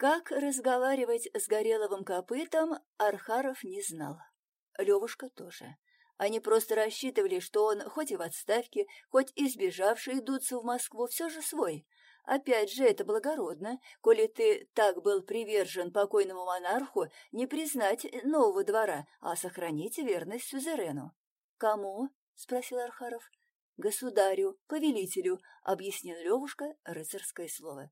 Как разговаривать с Гореловым копытом, Архаров не знал. Левушка тоже. Они просто рассчитывали, что он, хоть и в отставке, хоть и сбежавший идутся в Москву, все же свой. Опять же, это благородно, коли ты так был привержен покойному монарху, не признать нового двора, а сохранить верность сюзерену. «Кому?» — спросил Архаров. «Государю, повелителю», — объяснил Левушка рыцарское слово.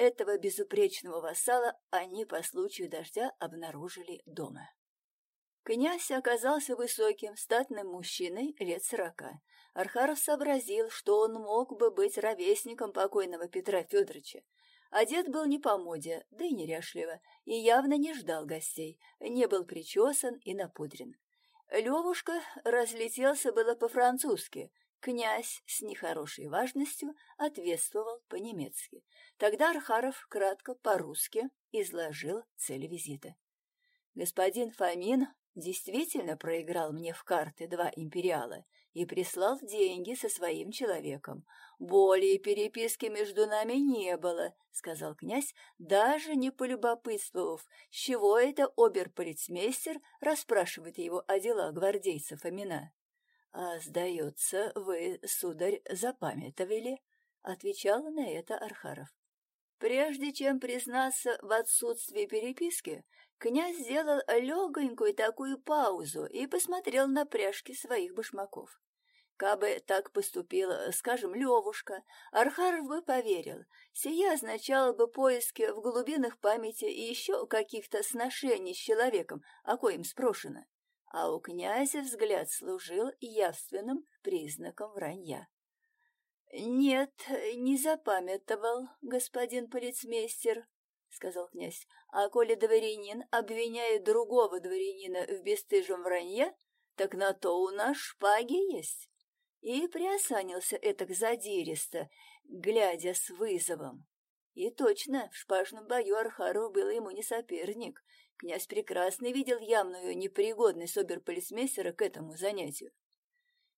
Этого безупречного вассала они по случаю дождя обнаружили дома. Князь оказался высоким, статным мужчиной лет сорока. Архаров сообразил, что он мог бы быть ровесником покойного Петра Федоровича. Одет был не по моде, да и неряшливо, и явно не ждал гостей, не был причесан и напудрен. Левушка разлетелся было по-французски, Князь с нехорошей важностью ответствовал по-немецки. Тогда Архаров кратко по-русски изложил цель визита. Господин Фомин действительно проиграл мне в карты два империала и прислал деньги со своим человеком. Более переписки между нами не было, — сказал князь, даже не полюбопытствовав, с чего это оберполицмейстер расспрашивает его о делах гвардейца Фомина. «А, сдается, вы, сударь, запамятовали?» — отвечал на это Архаров. Прежде чем признаться в отсутствии переписки, князь сделал легонькую такую паузу и посмотрел на пряжки своих башмаков. Кабы так поступила, скажем, Левушка, Архаров бы поверил. Сия означало бы поиски в глубинах памяти и еще каких-то сношений с человеком, о коем спрошено а у князя взгляд служил явственным признаком вранья. «Нет, не запамятовал, господин полицмейстер», — сказал князь. «А коли дворянин обвиняет другого дворянина в бесстыжем вранье, так на то у нас шпаги есть». И приосанился этак задиристо, глядя с вызовом. И точно, в шпажном бою Архаров был ему не соперник, Князь прекрасно видел явную непригодность оберполицмейстера к этому занятию.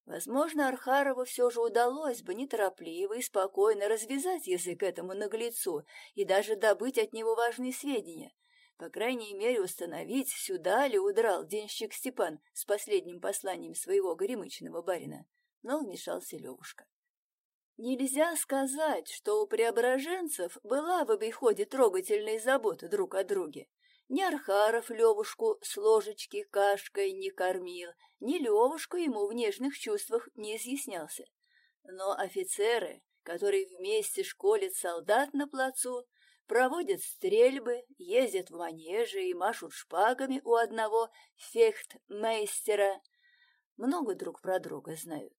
Возможно, Архарову все же удалось бы неторопливо и спокойно развязать язык этому наглецу и даже добыть от него важные сведения. По крайней мере, установить, сюда ли удрал денщик Степан с последним посланием своего горемычного барина. Но вмешался Левушка. Нельзя сказать, что у преображенцев была в обиходе трогательная забота друг о друге. Ни Архаров Левушку с ложечки кашкой не кормил, ни Левушка ему в нежных чувствах не изъяснялся. Но офицеры, которые вместе школят солдат на плацу, проводят стрельбы, ездят в манеже и машут шпагами у одного фехтмейстера, много друг про друга знают.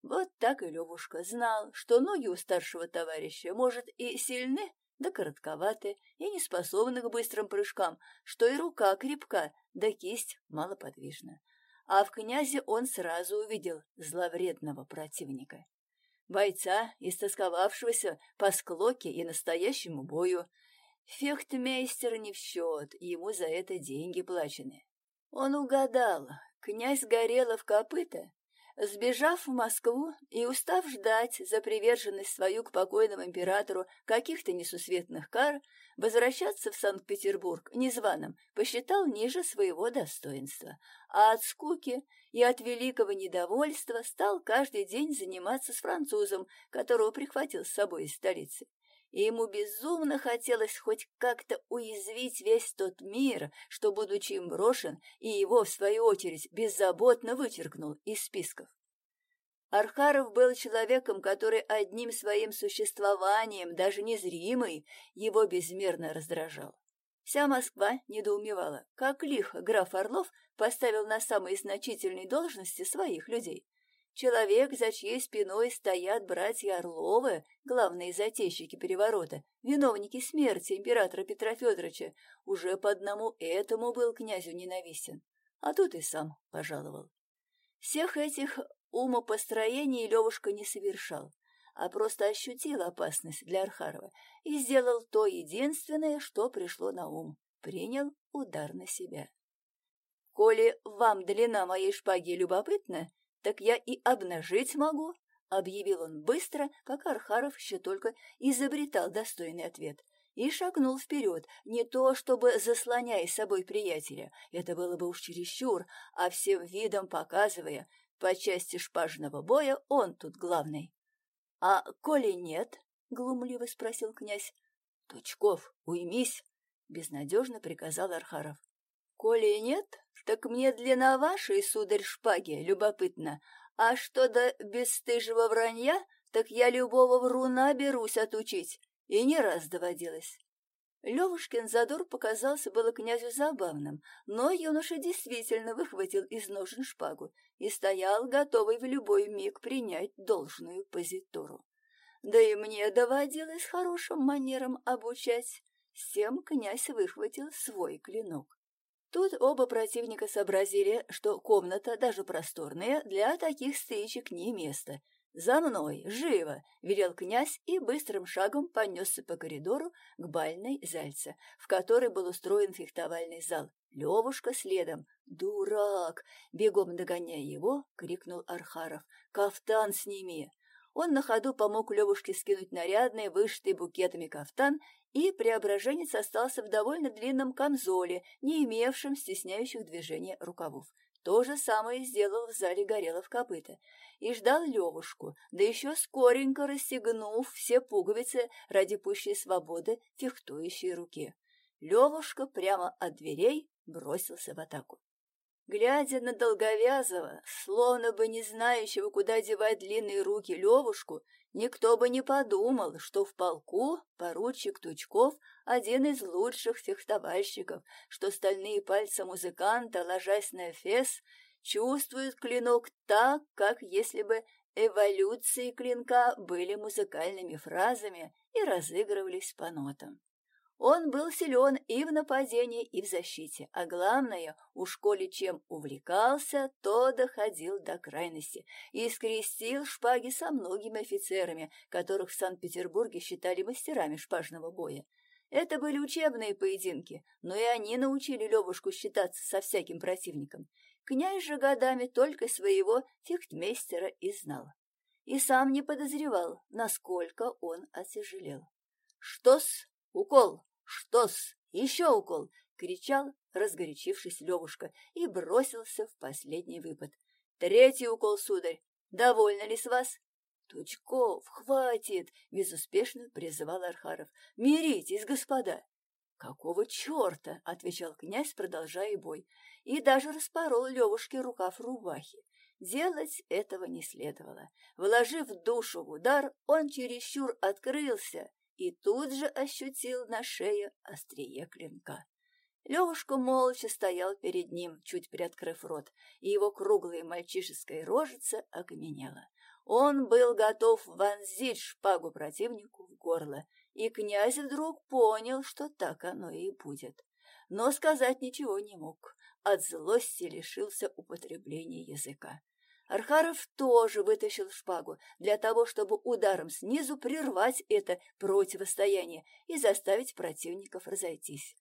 Вот так и Левушка знал, что ноги у старшего товарища, может, и сильны, да коротковаты и не способны к быстрым прыжкам, что и рука крепка, да кисть малоподвижна. А в князе он сразу увидел зловредного противника. Бойца, истосковавшегося по склоке и настоящему бою. Фехтмейстер не в счет, ему за это деньги плачены. Он угадал, князь Горелов копыта Сбежав в Москву и устав ждать за приверженность свою к покойному императору каких-то несусветных кар, возвращаться в Санкт-Петербург незваным посчитал ниже своего достоинства, а от скуки и от великого недовольства стал каждый день заниматься с французом, которого прихватил с собой из столицы и ему безумно хотелось хоть как-то уязвить весь тот мир, что, будучи им брошен, и его, в свою очередь, беззаботно вычеркнул из списков. Архаров был человеком, который одним своим существованием, даже незримый, его безмерно раздражал. Вся Москва недоумевала, как лихо граф Орлов поставил на самые значительные должности своих людей. Человек, за чьей спиной стоят братья Орловы, главные затейщики переворота, виновники смерти императора Петра Федоровича, уже по одному этому был князю ненавистен, а тут и сам пожаловал. Всех этих умопостроений Левушка не совершал, а просто ощутил опасность для Архарова и сделал то единственное, что пришло на ум — принял удар на себя. «Коли вам длина моей шпаги любопытна, так я и обнажить могу, — объявил он быстро, пока Архаров еще только изобретал достойный ответ. и шагнул вперед, не то чтобы заслоняя собой приятеля, это было бы уж чересчур, а всем видом показывая, по части шпажного боя он тут главный. — А коли нет? — глумливо спросил князь. — Тучков, уймись! — безнадежно приказал Архаров. — Коли нет, так мне длина вашей, сударь, шпаги, любопытно. А что до бесстыжего вранья, так я любого вруна берусь отучить. И не раз доводилось. Левушкин задор показался было князю забавным, но юноша действительно выхватил из ножен шпагу и стоял, готовый в любой миг принять должную позитуру. Да и мне доводилось хорошим манерам обучать. Всем князь выхватил свой клинок. Тут оба противника сообразили, что комната, даже просторная, для таких стычек не место — «За мной! Живо!» — велел князь и быстрым шагом понесся по коридору к бальной зальце, в которой был устроен фехтовальный зал. Левушка следом. «Дурак!» — бегом догоняя его, крикнул Архаров. «Кафтан сними!» Он на ходу помог Левушке скинуть нарядный, вышитый букетами кафтан, и преображенец остался в довольно длинном камзоле, не имевшем стесняющих движения рукавов. То же самое сделал в зале Горелов копыта и ждал Левушку, да еще скоренько расстегнув все пуговицы ради пущей свободы фехтующей руки. Левушка прямо от дверей бросился в атаку. Глядя на долговязого, словно бы не знающего, куда девать длинные руки Левушку, никто бы не подумал, что в полку поручик Тучков один из лучших фехтовальщиков, что стальные пальцы музыканта, ложась на фес, чувствуют клинок так, как если бы эволюции клинка были музыкальными фразами и разыгрывались по нотам. Он был силен и в нападении, и в защите, а главное, у школе чем увлекался, то доходил до крайности и скрестил шпаги со многими офицерами, которых в Санкт-Петербурге считали мастерами шпажного боя. Это были учебные поединки, но и они научили Левушку считаться со всяким противником. Князь же годами только своего фехтмейстера и знал. И сам не подозревал, насколько он отяжелел. «Что-с? Укол! Что-с? Еще укол!» — кричал, разгорячившись Левушка, и бросился в последний выпад. «Третий укол, сударь! Довольно ли с вас?» «Тучков, хватит!» — безуспешно призывал Архаров. «Миритесь, господа!» «Какого черта?» — отвечал князь, продолжая бой, и даже распорол Левушке рукав рубахи. Делать этого не следовало. Вложив душу в удар, он чересчур открылся и тут же ощутил на шее острие клинка. Левушка молча стоял перед ним, чуть приоткрыв рот, и его круглая мальчишеская рожица окаменела. Он был готов вонзить шпагу противнику в горло, и князь вдруг понял, что так оно и будет. Но сказать ничего не мог. От злости лишился употребления языка. Архаров тоже вытащил шпагу для того, чтобы ударом снизу прервать это противостояние и заставить противников разойтись.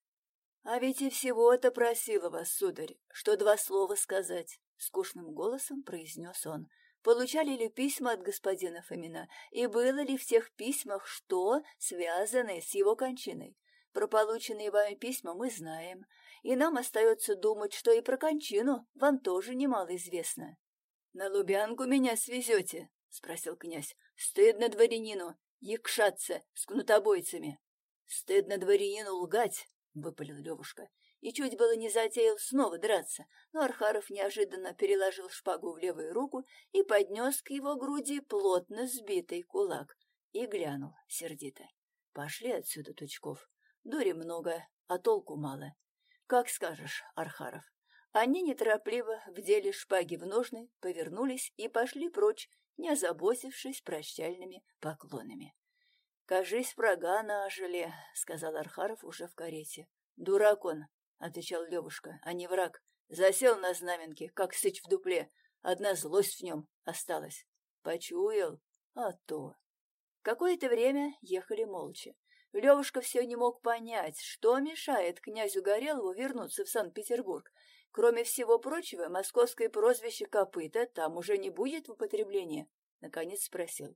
«А ведь и всего-то просила вас, сударь, что два слова сказать», — скучным голосом произнес он. «Получали ли письма от господина Фомина, и было ли в тех письмах что, связанное с его кончиной? Про полученные вами письма мы знаем, и нам остается думать, что и про кончину вам тоже немало известно». «На Лубянку меня свезете?» — спросил князь. «Стыдно дворянину якшаться с кнутобойцами». «Стыдно дворянину лгать», — выпалил Левушка. И чуть было не затеял снова драться, но Архаров неожиданно переложил шпагу в левую руку и поднес к его груди плотно сбитый кулак и глянул сердито. «Пошли отсюда, Тучков. Дури много, а толку мало. Как скажешь, Архаров». Они неторопливо вдели шпаги в ножны, повернулись и пошли прочь, не озаботившись прощальными поклонами. «Кажись, врага нажили», — сказал Архаров уже в карете. «Дурак он», — отвечал Левушка, — «а не враг. Засел на знаменке, как сыч в дупле. Одна злость в нем осталась. Почуял? А то». Какое-то время ехали молча. Левушка все не мог понять, что мешает князю Горелову вернуться в Санкт-Петербург, Кроме всего прочего, московское прозвище «Копыта» там уже не будет в употреблении? Наконец спросил.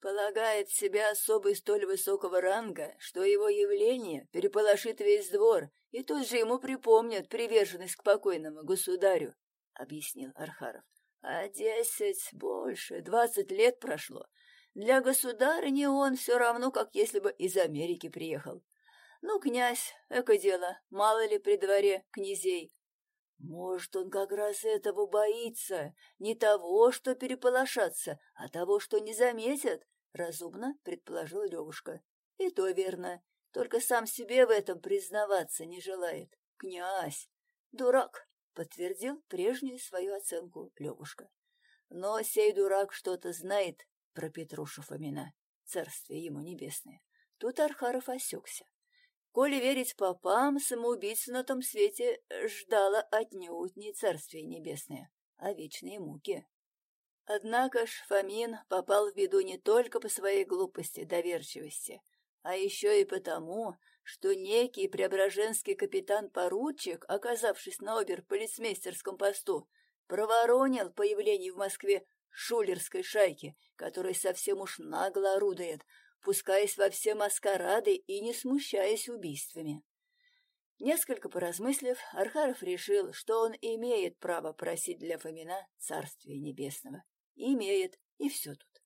Полагает себя особый столь высокого ранга, что его явление переполошит весь двор, и тут же ему припомнят приверженность к покойному государю, — объяснил Архаров. А десять, больше, двадцать лет прошло. Для государыни он все равно, как если бы из Америки приехал. Ну, князь, эко дело, мало ли при дворе князей. Может, он как раз этого боится, не того, что переполошаться, а того, что не заметят, — разумно предположил Левушка. И то верно, только сам себе в этом признаваться не желает. Князь! Дурак! — подтвердил прежнюю свою оценку Левушка. Но сей дурак что-то знает про Петрушу Фомина, царствие ему небесное. Тут Архаров осекся. Коли верить попам, самоубийца на том свете ждала отнюдь не царствие небесное, а вечные муки. Однако ж Фомин попал в беду не только по своей глупости, доверчивости, а еще и потому, что некий преображенский капитан-поручик, оказавшись на обер-полицмейстерском посту, проворонил появление в Москве шулерской шайки, которая совсем уж нагло орудует, пускаясь во все маскарады и не смущаясь убийствами. Несколько поразмыслив, Архаров решил, что он имеет право просить для Фомина Царствия Небесного. Имеет, и все тут.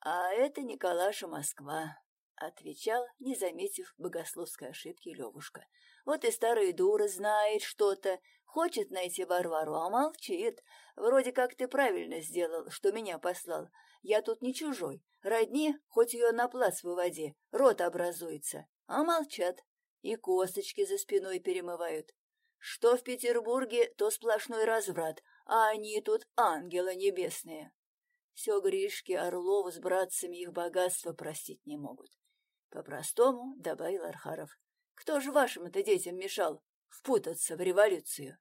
А это Николаша Москва, — отвечал, не заметив богословской ошибки Левушка. Вот и старая дура знает что-то, хочет найти Варвару, а молчит. Вроде как ты правильно сделал, что меня послал. Я тут не чужой. Родни, хоть ее на плац выводи, рот образуется. А молчат. И косточки за спиной перемывают. Что в Петербурге, то сплошной разврат, а они тут ангелы небесные. Все Гришки Орлову с братцами их богатства простить не могут. По-простому, — добавил Архаров, — кто же вашим-то детям мешал впутаться в революцию?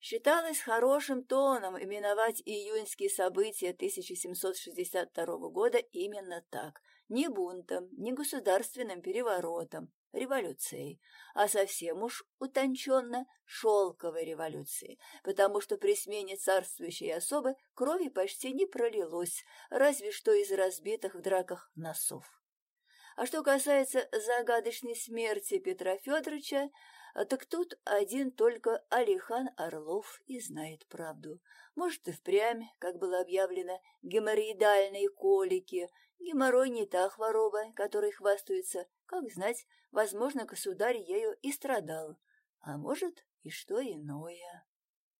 Считалось хорошим тоном именовать июньские события 1762 года именно так, не бунтом, не государственным переворотом, революцией, а совсем уж утонченно шелковой революцией, потому что при смене царствующей особы крови почти не пролилось, разве что из разбитых в драках носов. А что касается загадочной смерти Петра Федоровича, так тут один только Алихан Орлов и знает правду. Может, и впрямь, как было объявлено, геморроидальные колики, геморрой не та хвороба, которой хвастаются, как знать, возможно, государь ею и страдал, а может, и что иное.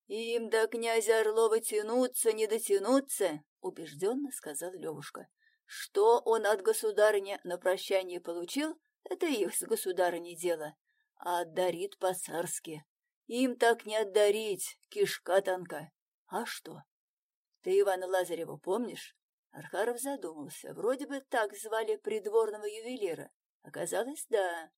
«Им до князя Орлова тянуться, не дотянуться», — убежденно сказал Левушка. «Что он от государыни на прощание получил, это их с государыней дело, а отдарит по-царски. Им так не отдарить, кишка тонка. А что? Ты Ивана Лазарева помнишь? Архаров задумался. Вроде бы так звали придворного ювелира. Оказалось, да.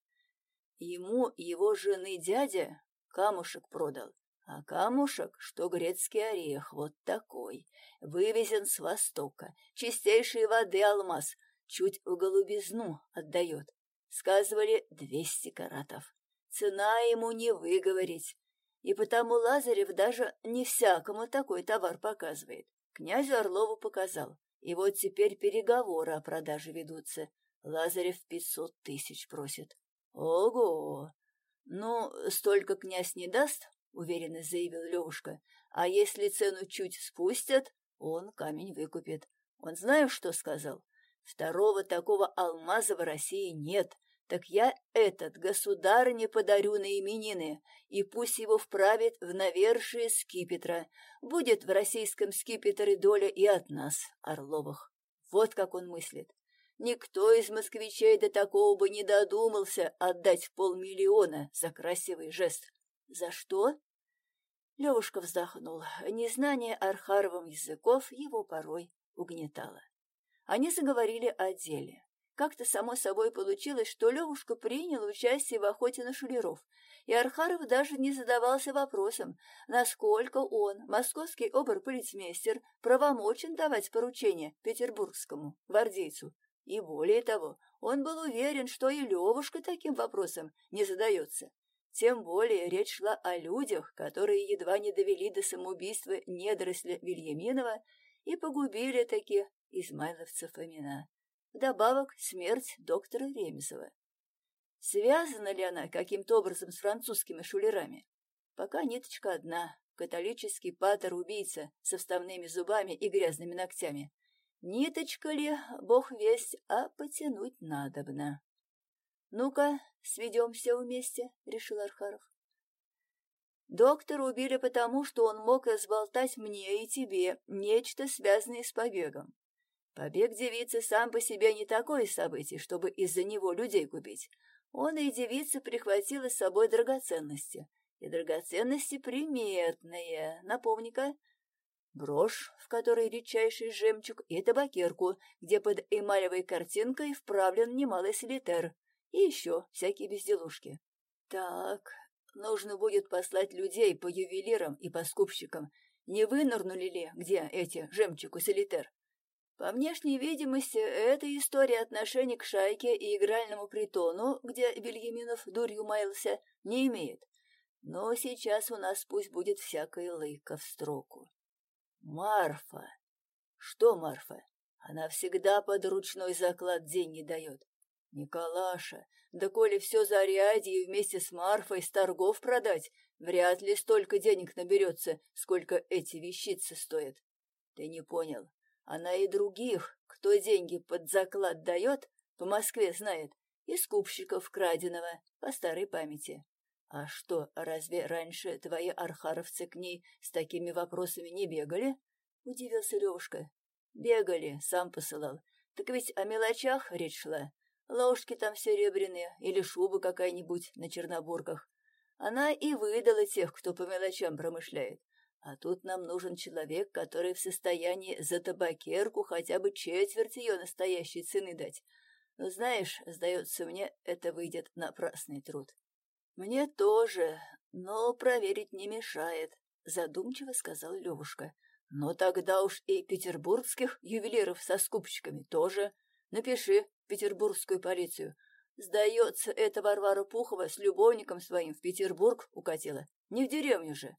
Ему его жены дядя камушек продал. А камушек, что грецкий орех, вот такой, вывезен с востока, чистейшей воды алмаз, чуть в голубизну отдает. Сказывали двести каратов. Цена ему не выговорить. И потому Лазарев даже не всякому такой товар показывает. Князю Орлову показал. И вот теперь переговоры о продаже ведутся. Лазарев пятьсот тысяч просит. Ого! Ну, столько князь не даст, уверенно заявил Левушка. А если цену чуть спустят, он камень выкупит. Он знаешь, что сказал? Второго такого алмаза в России нет. Так я этот государыне подарю на именины, и пусть его вправит в навершие скипетра. Будет в российском скипетре доля и от нас, Орловых. Вот как он мыслит. Никто из москвичей до такого бы не додумался отдать полмиллиона за красивый жест. За что? Левушка вздохнул. Незнание Архаровым языков его порой угнетало. Они заговорили о деле. Как-то само собой получилось, что Левушка принял участие в охоте на шулеров, и Архаров даже не задавался вопросом, насколько он, московский оберполицмейстер, правомочен давать поручение петербургскому гвардейцу. И более того, он был уверен, что и Левушка таким вопросом не задается. Тем более речь шла о людях, которые едва не довели до самоубийства недоросля Вильяминова и погубили таки измайловца Фомина. Вдобавок смерть доктора Ремезова. Связана ли она каким-то образом с французскими шулерами? Пока ниточка одна — католический патер-убийца со вставными зубами и грязными ногтями. Ниточка ли, бог весть, а потянуть надобно. «Ну-ка, сведемся вместе», — решил Архаров. Доктора убили потому, что он мог разболтать мне и тебе нечто, связанное с побегом. Побег девицы сам по себе не такое событие, чтобы из-за него людей губить. Он и девица прихватила с собой драгоценности. И драгоценности приметные. Напомни-ка. Брошь, в которой редчайший жемчуг, и табакерку, где под эмалевой картинкой вправлен немалый солитер. И еще всякие безделушки. Так, нужно будет послать людей по ювелирам и по скупщикам. Не вынырнули ли где эти жемчуг и солитер? По внешней видимости, эта история отношений к шайке и игральному притону, где Бельяминов дурью маялся, не имеет. Но сейчас у нас пусть будет всякая лыка в строку. Марфа. Что Марфа? Она всегда под ручной заклад деньги дает. Николаша, да коли все за Ариадией вместе с Марфой с торгов продать, вряд ли столько денег наберется, сколько эти вещицы стоят. Ты не понял. Она и других, кто деньги под заклад дает, по Москве знает, и скупщиков краденого, по старой памяти. А что, разве раньше твои архаровцы к ней с такими вопросами не бегали? Удивился Левушка. Бегали, сам посылал. Так ведь о мелочах речь шла. Ложки там серебряные или шуба какая-нибудь на чернобурках. Она и выдала тех, кто по мелочам промышляет. А тут нам нужен человек, который в состоянии за табакерку хотя бы четверть ее настоящей цены дать. Но знаешь, сдается мне, это выйдет напрасный труд. Мне тоже, но проверить не мешает, задумчиво сказал Левушка. Но тогда уж и петербургских ювелиров со скупщиками тоже. Напиши петербургскую полицию. Сдается, эта Варвара Пухова с любовником своим в Петербург укатила. Не в деревню же.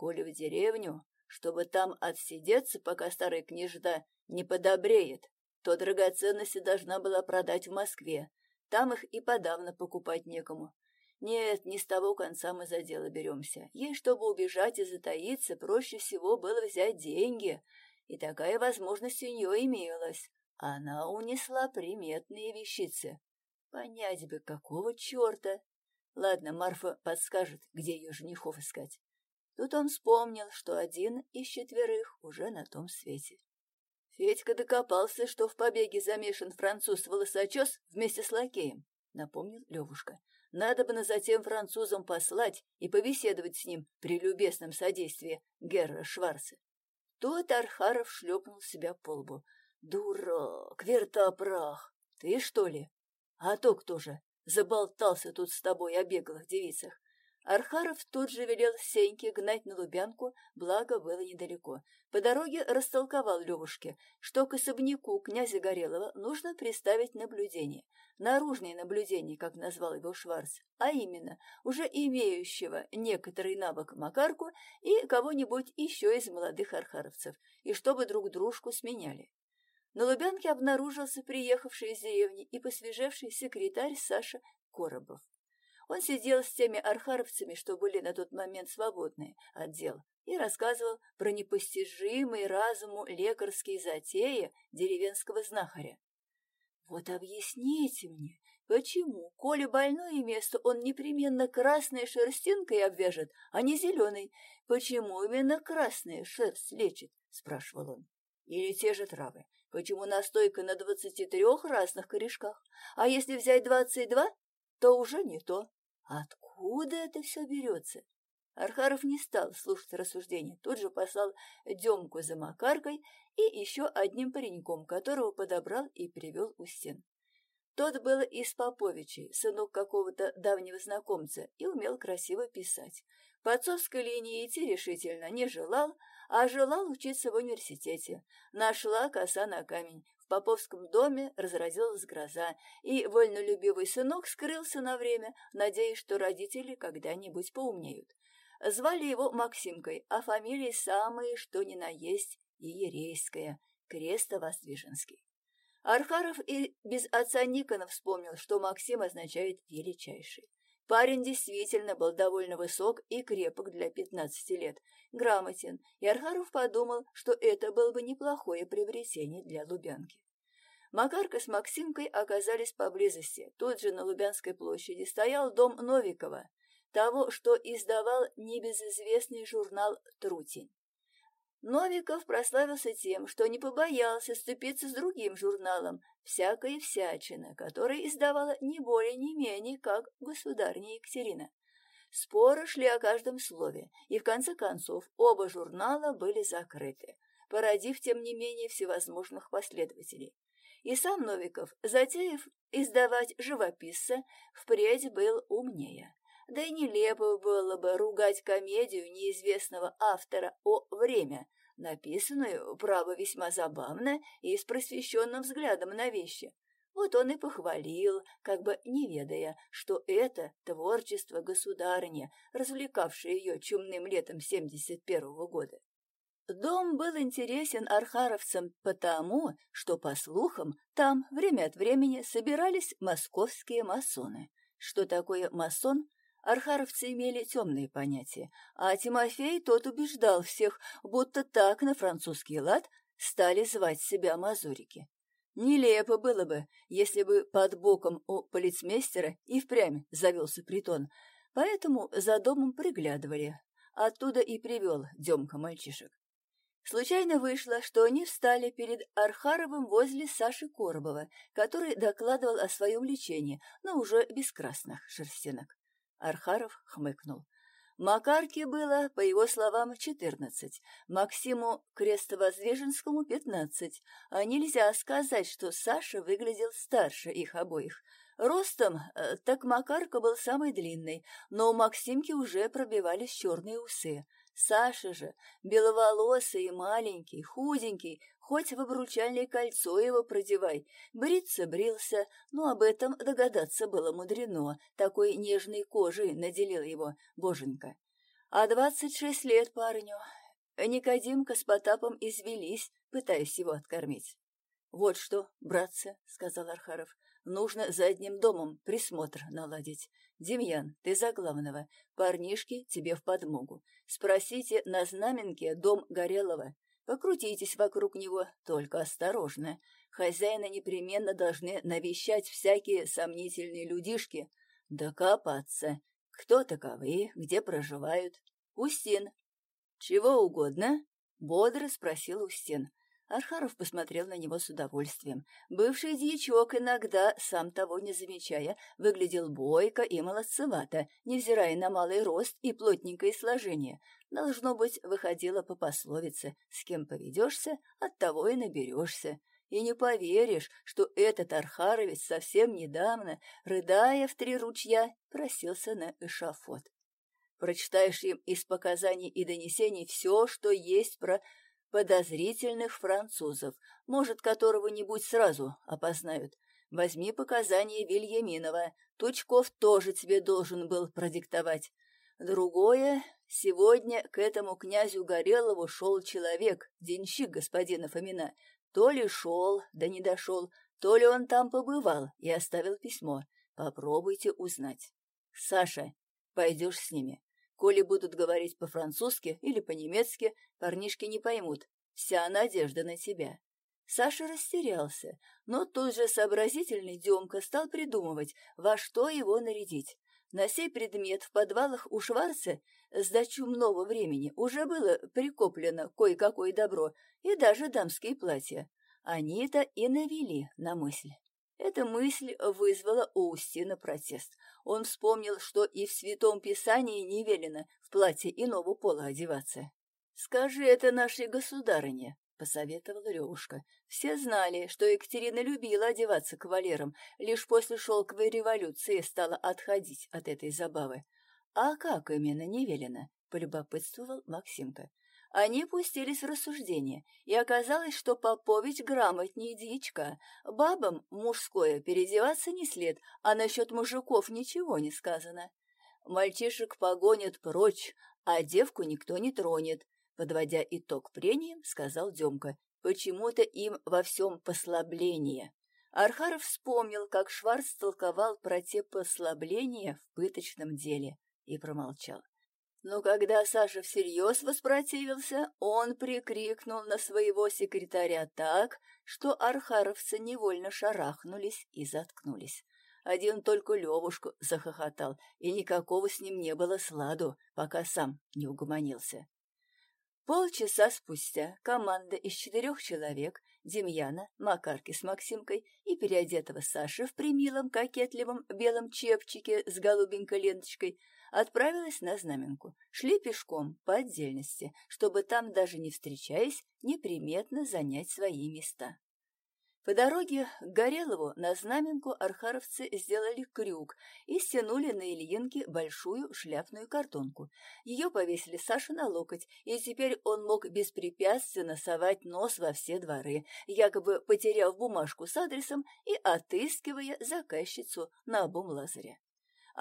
Коли в деревню, чтобы там отсидеться, пока старая княжда не подобреет, то драгоценности должна была продать в Москве. Там их и подавно покупать некому. Нет, не с того конца мы за дело беремся. Ей, чтобы убежать и затаиться, проще всего было взять деньги. И такая возможность у нее имелась. Она унесла приметные вещицы. Понять бы, какого черта. Ладно, Марфа подскажет, где ее женихов искать. Тут он вспомнил, что один из четверых уже на том свете. Федька докопался, что в побеге замешан француз-волосочес вместе с лакеем, напомнил Левушка. Надо бы на затем французам послать и побеседовать с ним при любезном содействии Герра Шварца. Тут Архаров шлепнул себя по лбу. «Дурак, вертопрах! Ты, что ли? А то кто же? Заболтался тут с тобой о беглых девицах. Архаров тут же велел Сеньке гнать на Лубянку, благо было недалеко. По дороге растолковал Левушке, что к особняку князя Горелого нужно приставить наблюдение. Наружное наблюдение, как назвал его Шварц, а именно, уже имеющего некоторый навык Макарку и кого-нибудь еще из молодых архаровцев, и чтобы друг дружку сменяли. На Лубянке обнаружился приехавший из деревни и посвежевший секретарь Саша Коробов. Он сидел с теми архаровцами, что были на тот момент свободны от дел, и рассказывал про непостижимые разуму лекарские затеи деревенского знахаря. Вот объясните мне, почему, коли больное место он непременно красной шерстинкой обвяжет, а не зеленой? Почему именно красная шерсть лечит? — спрашивал он. Или те же травы. Почему настойка на двадцати трех разных корешках? А если взять двадцать два, то уже не то. Откуда это все берется? Архаров не стал слушать рассуждения, тут же послал Демку за Макаркой и еще одним пареньком, которого подобрал и привел у стен. Тот был из Поповичей, сынок какого-то давнего знакомца, и умел красиво писать. По отцовской линии идти решительно не желал, а желал учиться в университете. Нашла коса на камень, поповском доме разразилась гроза, и вольнолюбивый сынок скрылся на время, надеясь, что родители когда-нибудь поумнеют. Звали его Максимкой, а фамилия самая, что ни на есть, Иерейская. Крестово-Воздвиженский. Архаров и без отца Никона вспомнил, что Максим означает «величайший». Парень действительно был довольно высок и крепок для пятнадцати лет, грамотен, и Архаров подумал, что это было бы неплохое приобретение для Лубянки. Макарка с Максимкой оказались поблизости. Тут же на Лубянской площади стоял дом Новикова, того, что издавал небезызвестный журнал «Трутень». Новиков прославился тем, что не побоялся ступиться с другим журналом «Всякая всячина», который издавала не более не менее, как государня Екатерина. Споры шли о каждом слове, и в конце концов оба журнала были закрыты, породив, тем не менее, всевозможных последователей. И сам Новиков, затеяв издавать живописца, впредь был умнее. Да и нелепо было бы ругать комедию неизвестного автора о «Время», написанную, право, весьма забавно и с просвещенным взглядом на вещи. Вот он и похвалил, как бы не ведая, что это творчество государыни, развлекавшее ее чумным летом 71 -го года. Дом был интересен архаровцам потому, что, по слухам, там время от времени собирались московские масоны. Что такое масон, архаровцы имели темные понятия, а Тимофей тот убеждал всех, будто так на французский лад стали звать себя мазурики. Нелепо было бы, если бы под боком у полицмейстера и впрямь завелся притон, поэтому за домом приглядывали. Оттуда и привел Демка мальчишек. Случайно вышло, что они встали перед Архаровым возле Саши Коробова, который докладывал о своем лечении, но уже без красных шерстинок. Архаров хмыкнул. Макарке было, по его словам, четырнадцать, Максиму Крестовоздвиженскому — пятнадцать, а нельзя сказать, что Саша выглядел старше их обоих. Ростом, э, так Макарка был самый длинный, но у Максимки уже пробивались черные усы. Саша же, беловолосый и маленький, худенький, хоть в обручальное кольцо его продевай. Бриться брился, но об этом догадаться было мудрено, такой нежной кожей наделил его боженька. А двадцать шесть лет парню. Никодимка с Потапом извелись, пытаясь его откормить. — Вот что, братцы, — сказал Архаров, — нужно за одним домом присмотр наладить. Демьян, ты за главного. Парнишки тебе в подмогу. Спросите на знаменке дом Горелого. Покрутитесь вокруг него, только осторожно. Хозяина непременно должны навещать всякие сомнительные людишки. Докопаться. Кто таковы, где проживают? Устин. Чего угодно? Бодро спросил Устин. Архаров посмотрел на него с удовольствием. Бывший дьячок иногда, сам того не замечая, выглядел бойко и молодцевато, невзирая на малый рост и плотненькое сложение. Должно быть, выходило по пословице «С кем поведешься, от того и наберешься». И не поверишь, что этот архаровец совсем недавно, рыдая в три ручья, просился на эшафот. Прочитаешь им из показаний и донесений все, что есть про подозрительных французов, может, которого-нибудь сразу опознают. Возьми показания Вильяминова, Тучков тоже тебе должен был продиктовать. Другое, сегодня к этому князю Горелову шел человек, денщик господина Фомина. То ли шел, да не дошел, то ли он там побывал и оставил письмо. Попробуйте узнать. Саша, пойдешь с ними. Коли будут говорить по-французски или по-немецки, парнишки не поймут. Вся надежда на тебя. Саша растерялся, но тут же сообразительный Демка стал придумывать, во что его нарядить. На сей предмет в подвалах у Шварца с чумного времени уже было прикоплено кое-какое добро и даже дамские платья. Они-то и навели на мысль. Эта мысль вызвала у Устина протест. Он вспомнил, что и в Святом Писании не велено в платье иного пола одеваться. «Скажи это нашей государыне», — посоветовала Левушка. Все знали, что Екатерина любила одеваться кавалером, лишь после шелковой революции стала отходить от этой забавы. «А как именно не велено?» — полюбопытствовал Максимка. Они пустились в рассуждение, и оказалось, что Попович грамотнее дьячка. Бабам мужское переодеваться не след, а насчет мужиков ничего не сказано. Мальчишек погонят прочь, а девку никто не тронет. Подводя итог прениям, сказал Демка. Почему-то им во всем послабление. Архаров вспомнил, как Шварц толковал про те послабления в пыточном деле и промолчал. Но когда Саша всерьез воспротивился, он прикрикнул на своего секретаря так, что архаровцы невольно шарахнулись и заткнулись. Один только Левушку захохотал, и никакого с ним не было сладу, пока сам не угомонился. Полчаса спустя команда из четырех человек Демьяна, Макарки с Максимкой и переодетого Саши в примилом кокетливом белом чепчике с голубенькой ленточкой отправилась на знаменку. Шли пешком по отдельности, чтобы там, даже не встречаясь, неприметно занять свои места. По дороге к Горелову на знаменку архаровцы сделали крюк и стянули на Ильинке большую шляпную картонку. Ее повесили Саше на локоть, и теперь он мог беспрепятственно совать нос во все дворы, якобы потеряв бумажку с адресом и отыскивая заказчицу на обум Лазаря.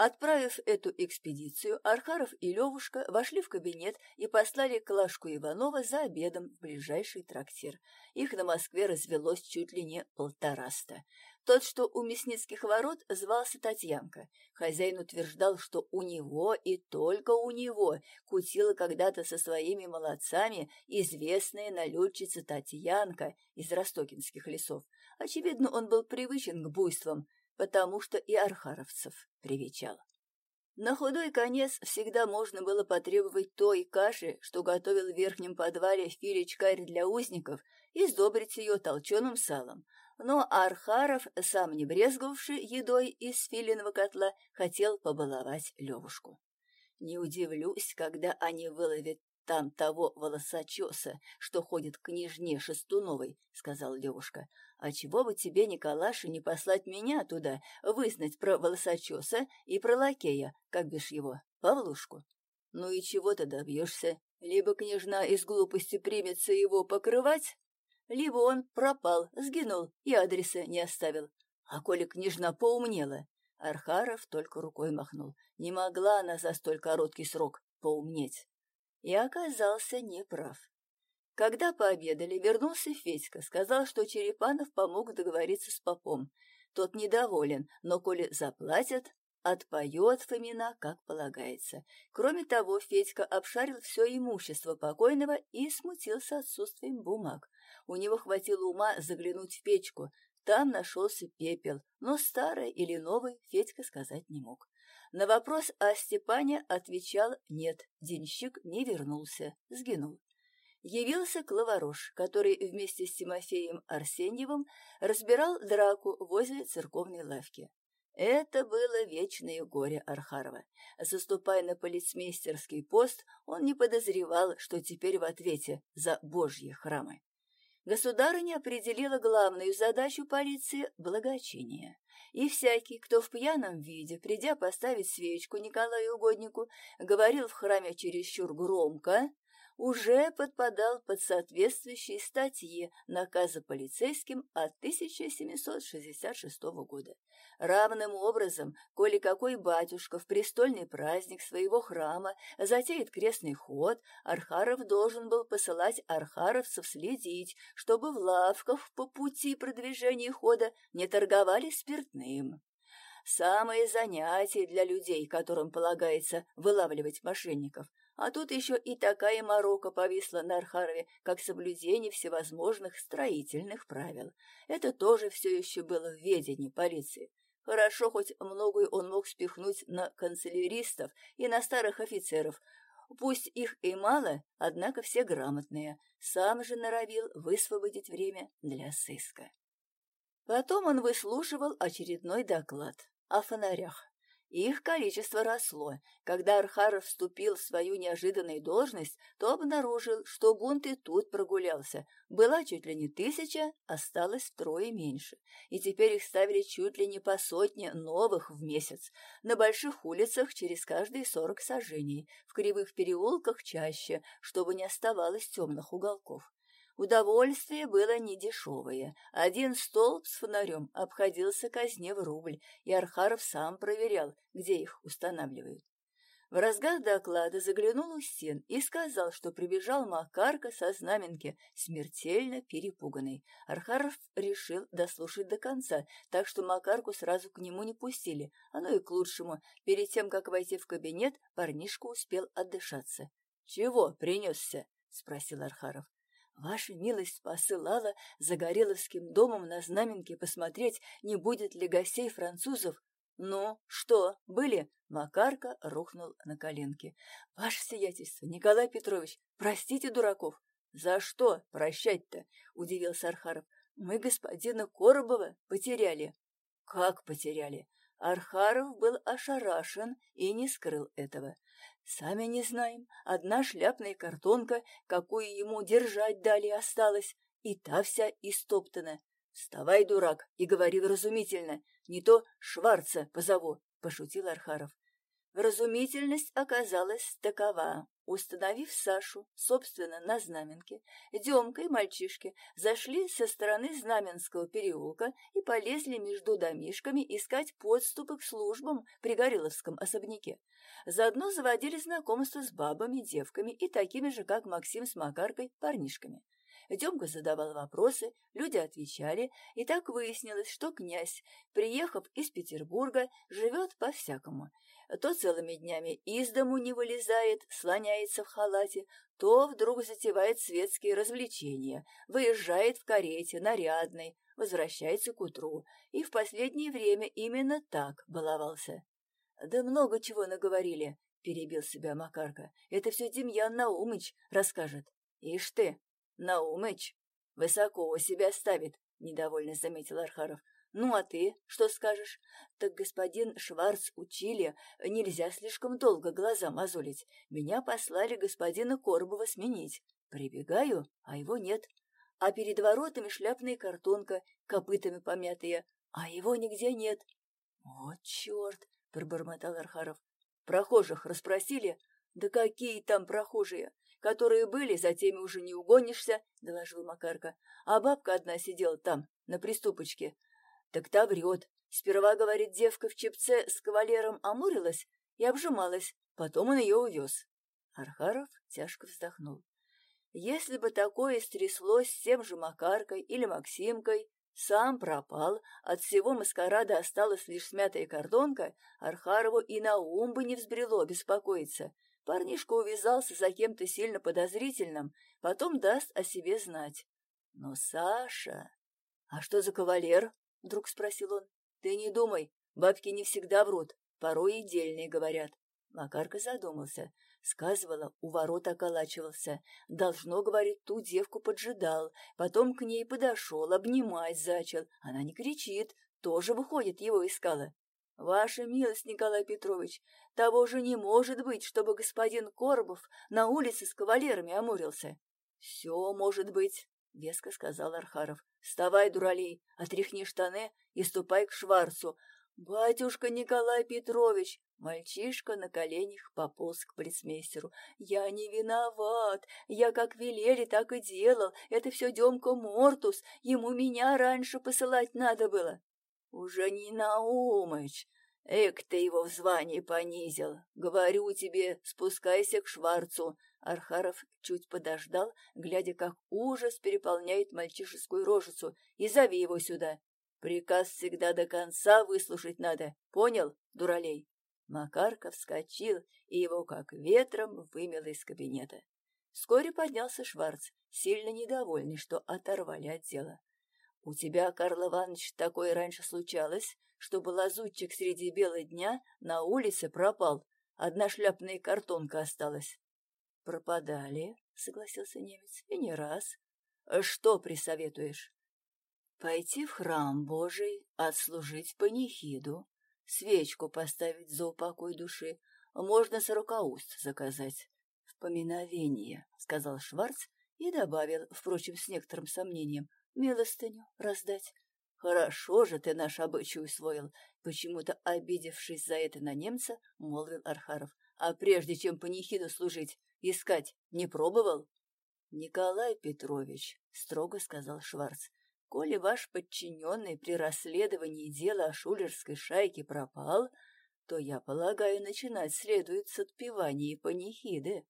Отправив эту экспедицию, Архаров и Левушка вошли в кабинет и послали Клашку Иванова за обедом в ближайший трактир. Их на Москве развелось чуть ли не полтораста. Тот, что у Мясницких ворот, звался Татьянка. Хозяин утверждал, что у него и только у него кутила когда-то со своими молодцами известная налетчица Татьянка из ростокинских лесов. Очевидно, он был привычен к буйствам, потому что и архаровцев привечал. На худой конец всегда можно было потребовать той каши, что готовил в верхнем подвале филичкарь для узников, и сдобрить ее толченым салом. Но Архаров, сам не брезговавший едой из филиного котла, хотел побаловать Левушку. Не удивлюсь, когда они выловят там того волосочеса, что ходит к княжне Шестуновой, — сказал Левушка. А чего бы тебе, Николаша, не послать меня туда, вызнать про волосочеса и про лакея, как бишь его, Павлушку? Ну и чего ты добьешься? Либо княжна из глупости примется его покрывать, либо он пропал, сгинул и адреса не оставил. А коли княжна поумнела, Архаров только рукой махнул. Не могла она за столь короткий срок поумнеть. И оказался неправ. Когда пообедали, вернулся Федька, сказал, что Черепанов помог договориться с попом. Тот недоволен, но коли заплатят, отпоет Фомина, как полагается. Кроме того, Федька обшарил все имущество покойного и смутился отсутствием бумаг. У него хватило ума заглянуть в печку. Там нашелся пепел, но старый или новый Федька сказать не мог. На вопрос о Степане отвечал «нет», денщик не вернулся, сгинул явился Клаварош, который вместе с Тимофеем Арсеньевым разбирал драку возле церковной лавки. Это было вечное горе Архарова. Заступая на полицмейстерский пост, он не подозревал, что теперь в ответе за божьи храмы. Государыня определила главную задачу полиции – благочиние. И всякий, кто в пьяном виде, придя поставить свечку Николаю Угоднику, говорил в храме чересчур громко, уже подпадал под соответствующие статьи наказа полицейским от 1766 года. Равным образом, коли какой батюшка в престольный праздник своего храма затеет крестный ход, Архаров должен был посылать архаровцев следить, чтобы в лавках по пути продвижения хода не торговали спиртным. Самое занятие для людей, которым полагается вылавливать мошенников, а тут еще и такая морока повисла на Архарове, как соблюдение всевозможных строительных правил. Это тоже все еще было в ведении полиции. Хорошо, хоть многое он мог спихнуть на канцеляристов и на старых офицеров. Пусть их и мало, однако все грамотные. Сам же норовил высвободить время для сыска. Потом он выслушивал очередной доклад о фонарях. Их количество росло. Когда Архаров вступил в свою неожиданную должность, то обнаружил, что бунт и тут прогулялся. Была чуть ли не тысяча, осталось втрое меньше. И теперь их ставили чуть ли не по сотне новых в месяц. На больших улицах через каждые сорок сажений, в кривых переулках чаще, чтобы не оставалось темных уголков. Удовольствие было недешевое. Один столб с фонарем обходился казне в рубль, и Архаров сам проверял, где их устанавливают. В разгар доклада заглянул Устин и сказал, что прибежал Макарка со знаменки, смертельно перепуганный. Архаров решил дослушать до конца, так что Макарку сразу к нему не пустили. Оно и к лучшему. Перед тем, как войти в кабинет, парнишка успел отдышаться. «Чего принесся?» — спросил Архаров. Ваша милость посылала за Гореловским домом на знаменке посмотреть, не будет ли гостей французов. Ну, что, были? Макарка рухнул на коленки. Ваше сиятельство, Николай Петрович, простите дураков. За что прощать-то? Удивился Архаров. Мы господина Коробова потеряли. Как потеряли? Архаров был ошарашен и не скрыл этого. Сами не знаем. Одна шляпная картонка, какую ему держать дали, осталась, и та вся истоптана. Вставай, дурак, и говори вразумительно, не то Шварца позову, — пошутил Архаров. Вразумительность оказалась такова. Установив Сашу, собственно, на знаменке, Демка и мальчишки зашли со стороны Знаменского переулка и полезли между домишками искать подступы к службам при Гореловском особняке. Заодно заводили знакомство с бабами, девками и такими же, как Максим с Макаркой, парнишками. Демка задавал вопросы, люди отвечали, и так выяснилось, что князь, приехав из Петербурга, живет по-всякому. То целыми днями из дому не вылезает, слоняется в халате, то вдруг затевает светские развлечения, выезжает в карете, нарядной, возвращается к утру, и в последнее время именно так баловался. «Да много чего наговорили», — перебил себя Макарка. «Это все Демьян Наумыч расскажет». «Ишь ты, Наумыч, высоко у себя ставит», — недовольно заметил Архаров. «Ну, а ты что скажешь? Так господин Шварц учили, нельзя слишком долго глаза мозолить. Меня послали господина Коробова сменить. Прибегаю, а его нет. А перед воротами шляпная картонка, копытами помятая, а его нигде нет». «Вот черт!» — пробормотал Архаров. «Прохожих расспросили?» «Да какие там прохожие! Которые были, за теми уже не угонишься», — доложил Макарка. «А бабка одна сидела там, на приступочке. Так та врет. Сперва, говорит, девка в чепце с кавалером омурилась и обжималась, потом он ее увез». Архаров тяжко вздохнул. Если бы такое стряслось с тем же Макаркой или Максимкой, сам пропал, от всего маскарада осталась лишь смятая кордонка, Архарову и на ум бы не взбрело беспокоиться. Парнишка увязался за кем-то сильно подозрительным, потом даст о себе знать. Но Саша... «А что за кавалер?» — вдруг спросил он. «Ты не думай, бабки не всегда врут, порой и дельные говорят». Макарка задумался. Сказывала, у ворот околачивался. Должно, говорит, ту девку поджидал. Потом к ней подошел, обнимать зачал. Она не кричит, тоже, выходит, его искала. Ваша милость, Николай Петрович, того же не может быть, чтобы господин Коробов на улице с кавалерами омурился. Все может быть, — веско сказал Архаров. — Вставай, дуралей, отряхни штаны и ступай к Шварцу. «Батюшка Николай Петрович!» Мальчишка на коленях пополз к полицмейстеру. «Я не виноват. Я как велели, так и делал. Это все Демка Мортус. Ему меня раньше посылать надо было». «Уже не Наумыч. Эк, ты его в звании понизил. Говорю тебе, спускайся к Шварцу». Архаров чуть подождал, глядя, как ужас переполняет мальчишескую рожицу, и зови его сюда. Приказ всегда до конца выслушать надо. Понял, дуралей? Макарка вскочил, и его как ветром вымело из кабинета. Вскоре поднялся Шварц, сильно недовольный, что оторвали от дела. — У тебя, Карл Иванович, такое раньше случалось, чтобы лазутчик среди бела дня на улице пропал. Одна шляпная картонка осталась. — Пропадали, — согласился немец, — и не раз. — Что присоветуешь? Пойти в храм Божий, отслужить панихиду, свечку поставить за упокой души, можно сорокауст заказать. В поминовение, — сказал Шварц и добавил, впрочем, с некоторым сомнением, милостыню раздать. Хорошо же ты наш обычай усвоил, почему-то обидевшись за это на немца, молвил Архаров. А прежде чем панихиду служить, искать не пробовал? Николай Петрович, строго сказал Шварц, Коли ваш подчиненный при расследовании дела о шулерской шайке пропал, то, я полагаю, начинать следует с отпевания и панихиды.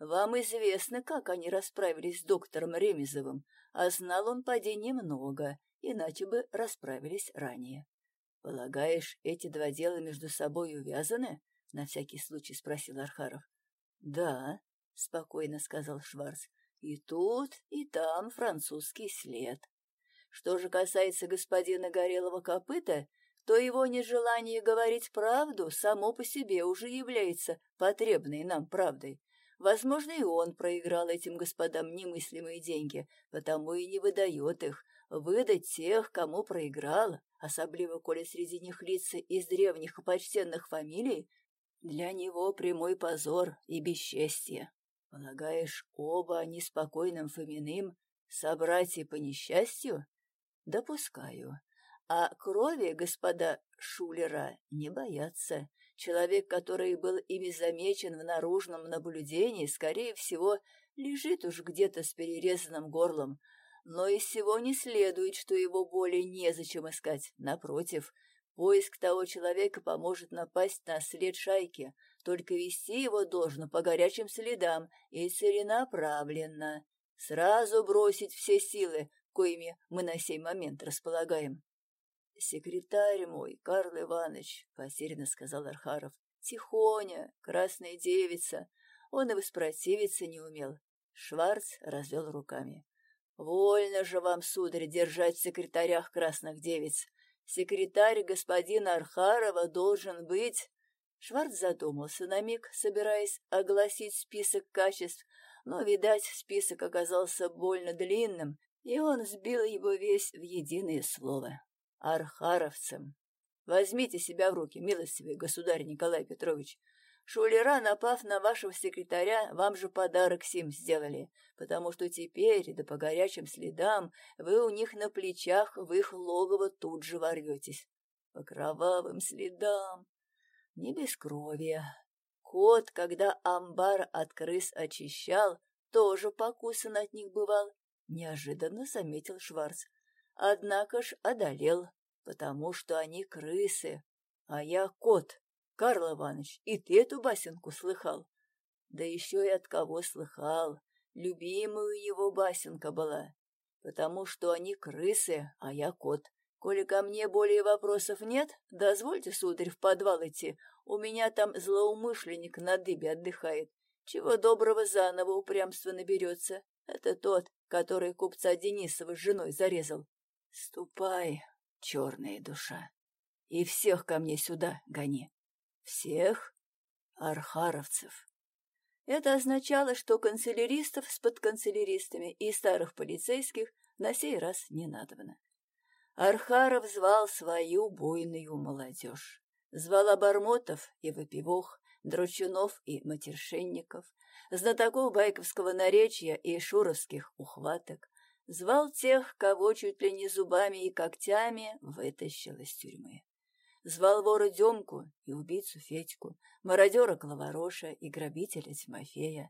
Вам известно, как они расправились с доктором Ремезовым, а знал он поди немного, иначе бы расправились ранее. Полагаешь, эти два дела между собой увязаны? На всякий случай спросил Архаров. Да, спокойно сказал Шварц. И тут, и там французский след. Что же касается господина Горелого копыта, то его нежелание говорить правду само по себе уже является потребной нам правдой. Возможно, и он проиграл этим господам немыслимые деньги, потому и не выдает их. Выдать тех, кому проиграл, особливо коли среди них лица из древних и почтенных фамилий, для него прямой позор и бесчестье. Полагаешь, оба они спокойным Фоминым собратья по несчастью? Допускаю. А крови господа Шулера не боятся. Человек, который был ими замечен в наружном наблюдении, скорее всего, лежит уж где-то с перерезанным горлом. Но из всего не следует, что его более незачем искать. Напротив, поиск того человека поможет напасть на след шайки, только вести его должно по горячим следам и целенаправленно. Сразу бросить все силы, коими мы на сей момент располагаем. «Секретарь мой, Карл Иванович», — потерянно сказал Архаров, — «тихоня, красная девица». Он и воспротивиться не умел. Шварц развел руками. «Вольно же вам, сударь, держать в секретарях красных девиц. Секретарь господина Архарова должен быть...» Шварц задумался на миг, собираясь огласить список качеств, но, видать, список оказался больно длинным, и он сбил его весь в единое слово архаровцам. Возьмите себя в руки, милостивый государь Николай Петрович. Шулера, напав на вашего секретаря, вам же подарок сим сделали, потому что теперь, да по горячим следам, вы у них на плечах в их логово тут же ворветесь. По кровавым следам. Не без крови. Кот, когда амбар от крыс очищал, тоже покусан от них бывал, неожиданно заметил Шварц. Однако ж одолел, потому что они крысы, а я кот. Карл Иванович, и ты эту басенку слыхал? Да еще и от кого слыхал. Любимую его басенка была, потому что они крысы, а я кот. Коли ко мне более вопросов нет, дозвольте, сударь, в подвал идти. У меня там злоумышленник на дыбе отдыхает. Чего доброго заново упрямство наберется. Это тот, который купца Денисова с женой зарезал. Ступай, черная душа, и всех ко мне сюда гони. Всех архаровцев. Это означало, что канцеляристов с подканцеляристами и старых полицейских на сей раз не надобно. Архаров звал свою буйную молодежь. Звал обормотов и выпивох, дручунов и матершинников, знатоков байковского наречия и шуровских ухваток, Звал тех, кого чуть ли не зубами и когтями вытащил из тюрьмы. Звал вора Демку и убийцу Федьку, мародера Клавороша и грабителя Тимофея.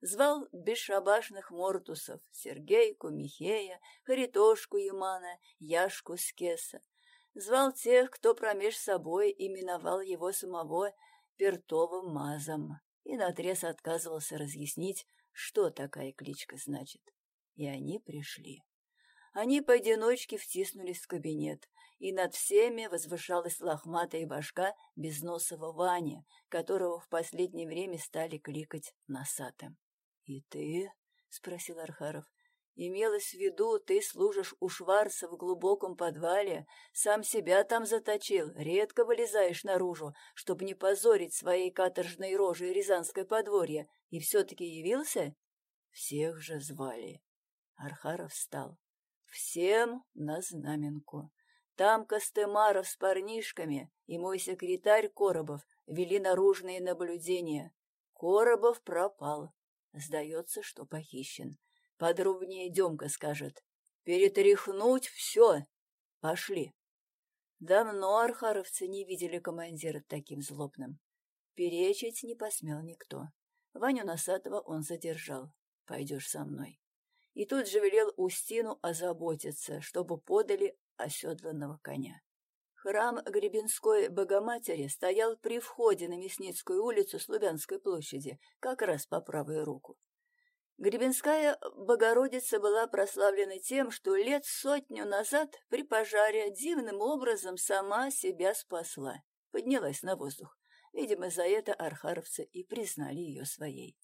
Звал бесшабашных мортусов Сергейку, Михея, Харитошку Ямана, Яшку Скеса. Звал тех, кто промеж собой именовал его самого Пертовым Мазом и наотрез отказывался разъяснить, что такая кличка значит и они пришли. Они поодиночке втиснулись в кабинет, и над всеми возвышалась лохматая башка безносого Вани, которого в последнее время стали кликать носатым. — И ты? — спросил Архаров. — Имелось в виду, ты служишь у Шварца в глубоком подвале, сам себя там заточил, редко вылезаешь наружу, чтобы не позорить своей каторжной рожей Рязанское подворье, и все-таки явился? Всех же звали. Архаров встал. «Всем на знаменку. Там Костемаров с парнишками и мой секретарь Коробов вели наружные наблюдения. Коробов пропал. Сдается, что похищен. Подробнее Демка скажет. Перетряхнуть все. Пошли. Давно архаровцы не видели командира таким злобным. Перечить не посмел никто. Ваню Носатого он задержал. Пойдешь со мной и тут же велел Устину озаботиться, чтобы подали оседланного коня. Храм Гребенской Богоматери стоял при входе на Мясницкую улицу Слубянской площади, как раз по правую руку. Гребенская Богородица была прославлена тем, что лет сотню назад при пожаре дивным образом сама себя спасла, поднялась на воздух. Видимо, за это архаровцы и признали ее своей.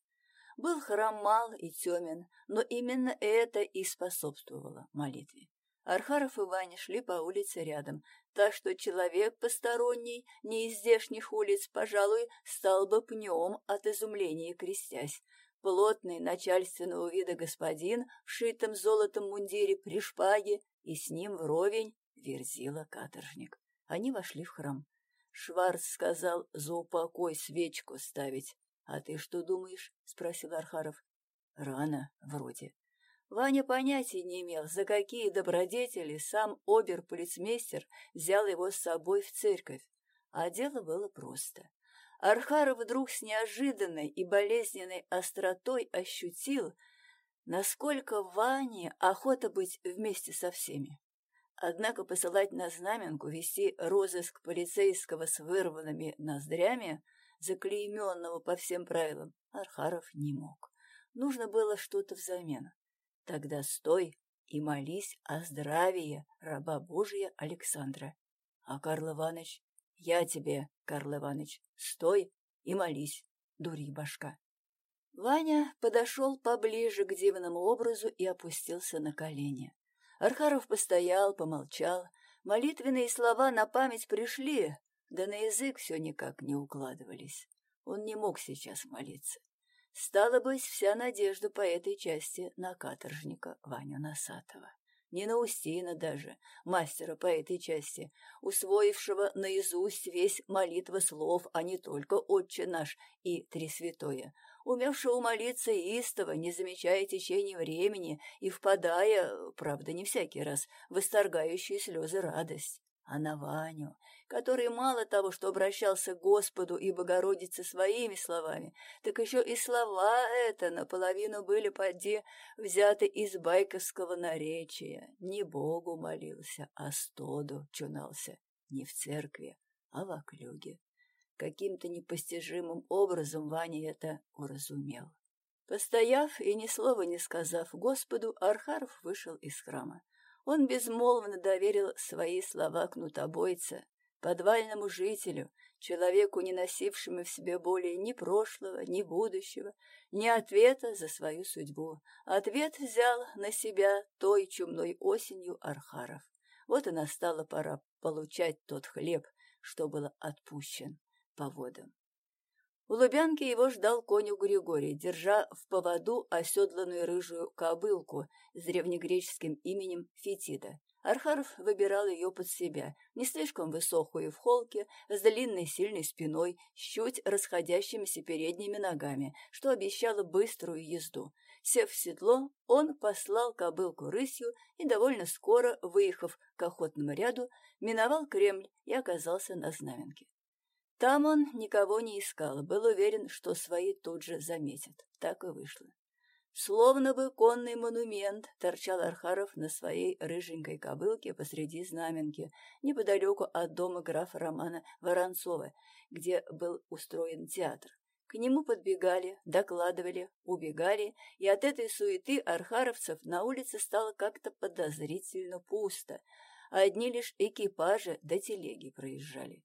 Был храм мал и темен, но именно это и способствовало молитве. Архаров и Ваня шли по улице рядом, так что человек посторонний, не из здешних улиц, пожалуй, стал бы пнем от изумления крестясь. Плотный начальственного вида господин в шитом золотом мундире при шпаге и с ним вровень верзила каторжник. Они вошли в храм. Шварц сказал за упокой свечку ставить. — А ты что думаешь? — спросил Архаров. — Рано, вроде. Ваня понятия не имел, за какие добродетели сам обер-полицмейстер взял его с собой в церковь. А дело было просто. Архаров вдруг с неожиданной и болезненной остротой ощутил, насколько Ване охота быть вместе со всеми. Однако посылать на знаменку, вести розыск полицейского с вырванными ноздрями, заклейменного по всем правилам, Архаров не мог. Нужно было что-то взамен. Тогда стой и молись о здравии раба Божия Александра. А Карл Иванович, я тебе, Карл Иванович, стой и молись, дури башка. Ваня подошел поближе к дивному образу и опустился на колени. Архаров постоял, помолчал. Молитвенные слова на память пришли, да на язык все никак не укладывались. Он не мог сейчас молиться. Стало быть, вся надежда по этой части на каторжника Ваню Носатого. Не на Устина даже, мастера по этой части, усвоившего наизусть весь молитва слов, а не только «Отче наш» и «Три святое», умевшего молиться истово, не замечая течения времени и впадая, правда, не всякий раз, в восторгающие слезы радость а на Ваню, который мало того, что обращался к Господу и Богородице своими словами, так еще и слова это наполовину были поди взяты из байковского наречия. Не Богу молился, а стоду чунался, не в церкви, а в оклюге. Каким-то непостижимым образом Ваня это уразумел. Постояв и ни слова не сказав Господу, Архаров вышел из храма. Он безмолвно доверил свои слова кнутобойца, подвальному жителю, человеку, не носившему в себе более ни прошлого, ни будущего, ни ответа за свою судьбу. Ответ взял на себя той чумной осенью Архаров. Вот и настала пора получать тот хлеб, что было отпущен по водам. У Лубянки его ждал конюх Григорий, держа в поводу оседланную рыжую кобылку с древнегреческим именем Фетида. Архаров выбирал ее под себя, не слишком высокую в холке, с длинной сильной спиной, с чуть расходящимися передними ногами, что обещало быструю езду. Сев в седло, он послал кобылку рысью и довольно скоро, выехав к охотному ряду, миновал Кремль и оказался на Знаменке. Там он никого не искал, был уверен, что свои тут же заметят. Так и вышло. Словно бы конный монумент торчал Архаров на своей рыженькой кобылке посреди знаменки, неподалеку от дома графа Романа Воронцова, где был устроен театр. К нему подбегали, докладывали, убегали, и от этой суеты архаровцев на улице стало как-то подозрительно пусто. Одни лишь экипажи до телеги проезжали.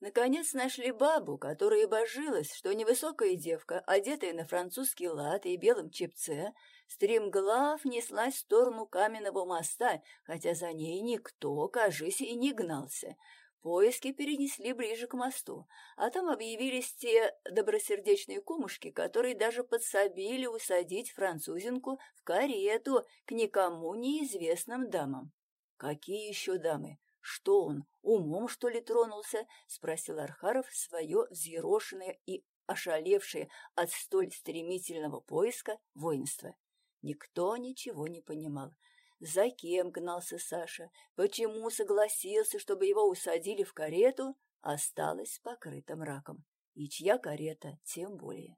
Наконец нашли бабу, которая божилась, что невысокая девка, одетая на французский лад и белом чепце, стремглав неслась в сторону каменного моста, хотя за ней никто, кажись, и не гнался. Поиски перенесли ближе к мосту, а там объявились те добросердечные кумушки, которые даже подсобили усадить французинку в карету к никому неизвестным дамам. Какие еще дамы? Что он, умом, что ли, тронулся? — спросил Архаров свое взъерошенное и ошалевшее от столь стремительного поиска воинство. Никто ничего не понимал. За кем гнался Саша? Почему согласился, чтобы его усадили в карету? Осталось покрытым раком. И чья карета, тем более.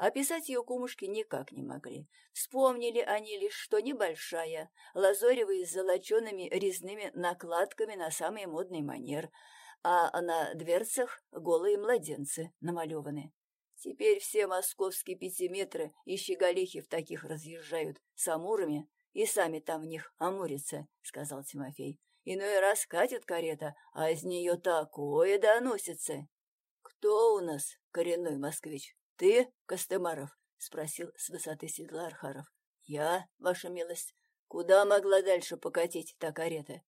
Описать ее кумушки никак не могли. Вспомнили они лишь, что небольшая, лазоревая с золочеными резными накладками на самый модный манер, а на дверцах голые младенцы намалеваны. Теперь все московские пятиметры и щеголихи в таких разъезжают с амурами и сами там в них амурятся, — сказал Тимофей. Иной раз катит карета, а из нее такое доносится. — Кто у нас коренной москвич? «Ты, Костемаров?» — спросил с высоты седла Архаров. «Я, ваша милость. Куда могла дальше покатить та карета?»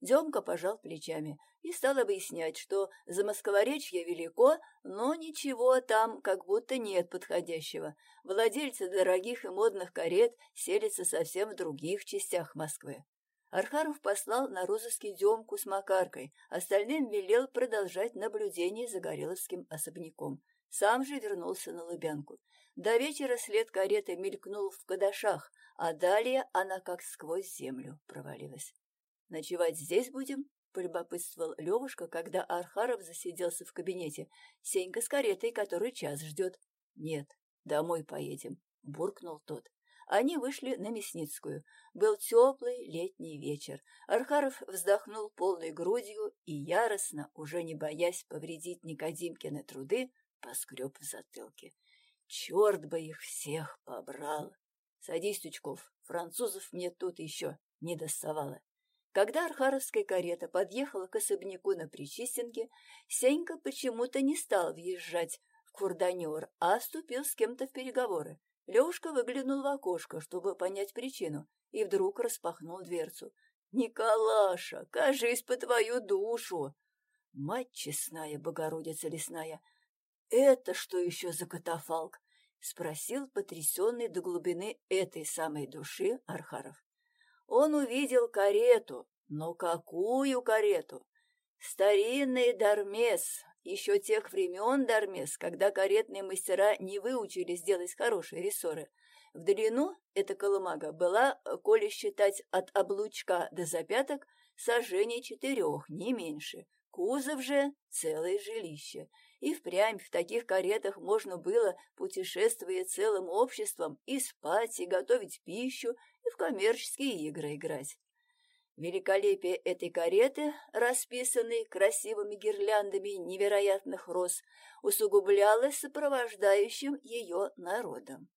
Демка пожал плечами и стал объяснять, что за Москворечье велико, но ничего там как будто нет подходящего. Владельцы дорогих и модных карет селятся совсем в других частях Москвы. Архаров послал на розыске Демку с Макаркой, остальным велел продолжать наблюдение за Гореловским особняком. Сам же вернулся на Лубянку. До вечера след кареты мелькнул в кадашах, а далее она как сквозь землю провалилась. «Ночевать здесь будем?» — полюбопытствовал Левушка, когда Архаров засиделся в кабинете. «Сенька с каретой, который час ждет». «Нет, домой поедем», — буркнул тот. Они вышли на Мясницкую. Был теплый летний вечер. Архаров вздохнул полной грудью и яростно, уже не боясь повредить Никодимкины труды, поскреб в затылке. Черт бы их всех побрал! Садись, Тучков, французов мне тут еще не доставало. Когда архаровская карета подъехала к особняку на Причистенке, Сенька почему-то не стал въезжать в курданер, а вступил с кем-то в переговоры. Левушка выглянул в окошко, чтобы понять причину, и вдруг распахнул дверцу. «Николаша, кажись по твою душу!» «Мать честная, Богородица лесная, «Это что еще за катафалк?» — спросил потрясенный до глубины этой самой души Архаров. Он увидел карету, но какую карету? Старинный Дармес, еще тех времен Дармес, когда каретные мастера не выучились делать хорошие рессоры. В длину эта колымага была, коли считать от облучка до запяток, сожжение четырех, не меньше. Кузов же — целое жилище — и впрямь в таких каретах можно было, путешествуя целым обществом, и спать, и готовить пищу, и в коммерческие игры играть. Великолепие этой кареты, расписанной красивыми гирляндами невероятных роз, усугублялось сопровождающим ее народом.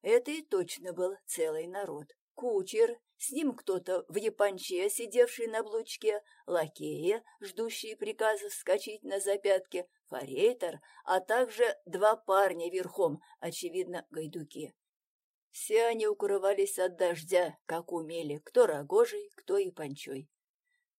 Это и точно был целый народ. Кучер, с ним кто-то в японче, сидевший на блучке, лакеи, ждущие приказа вскочить на запятки, форейтер, а также два парня верхом, очевидно, гайдуки. Все они укрывались от дождя, как умели, кто рогожей, кто и панчой.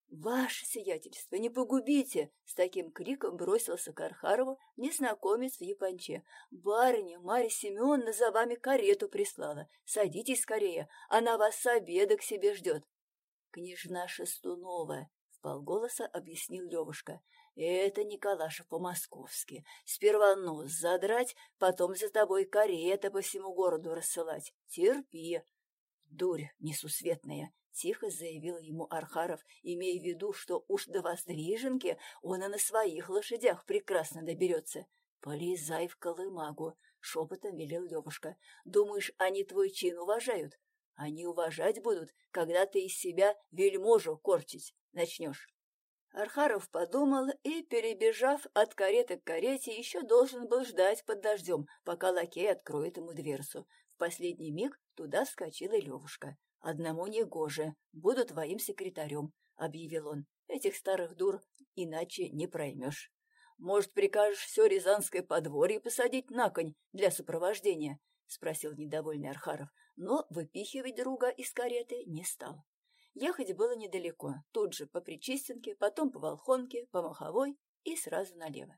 «Ваше сиятельство, не погубите!» — с таким криком бросился к Архарову незнакомец в Японче. «Барыня Марья Семеновна за вами карету прислала. Садитесь скорее, она вас с обеда к себе ждет». «Княжна Шестунова», — вполголоса объяснил Левушка. «Это Николаша по-московски. Сперва нос задрать, потом за тобой карета по всему городу рассылать. Терпи». «Дурь несусветная!» — тихо заявил ему Архаров, имея в виду, что уж до воздвиженки он и на своих лошадях прекрасно доберется. «Полезай в колымагу», — шепотом велел Левушка. «Думаешь, они твой чин уважают? Они уважать будут, когда ты из себя вельможу корчить начнешь». Архаров подумал и, перебежав от кареты к карете, еще должен был ждать под дождем, пока лакей откроет ему дверцу. В последний миг туда вскочила Левушка. «Одному не гоже, буду твоим секретарем», — объявил он. «Этих старых дур иначе не проймешь. Может, прикажешь все рязанское подворье посадить на конь для сопровождения?» — спросил недовольный Архаров, но выпихивать друга из кареты не стал. Ехать было недалеко, тут же по Причистенке, потом по Волхонке, по Маховой и сразу налево.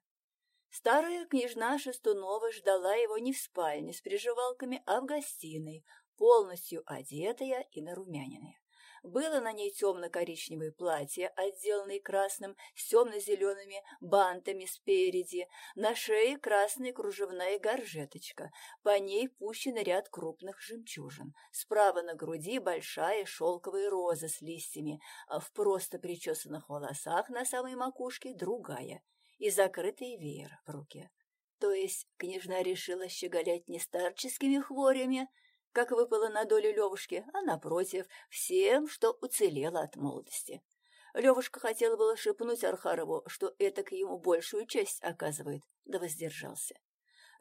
Старая княжна Шестунова ждала его не в спальне с приживалками, а в гостиной, полностью одетая и нарумяненная. Было на ней темно-коричневое платье, отделанное красным, с темно-зелеными бантами спереди, на шее красная кружевная горжеточка, по ней пущен ряд крупных жемчужин, справа на груди большая шелковая роза с листьями, а в просто причесанных волосах на самой макушке другая и закрытый веер в руке. То есть княжна решила щеголять не старческими хворями, как выпало на долю Левушки, а, напротив, всем, что уцелело от молодости. Левушка хотел было шепнуть Архарову, что это к ему большую честь оказывает, да воздержался.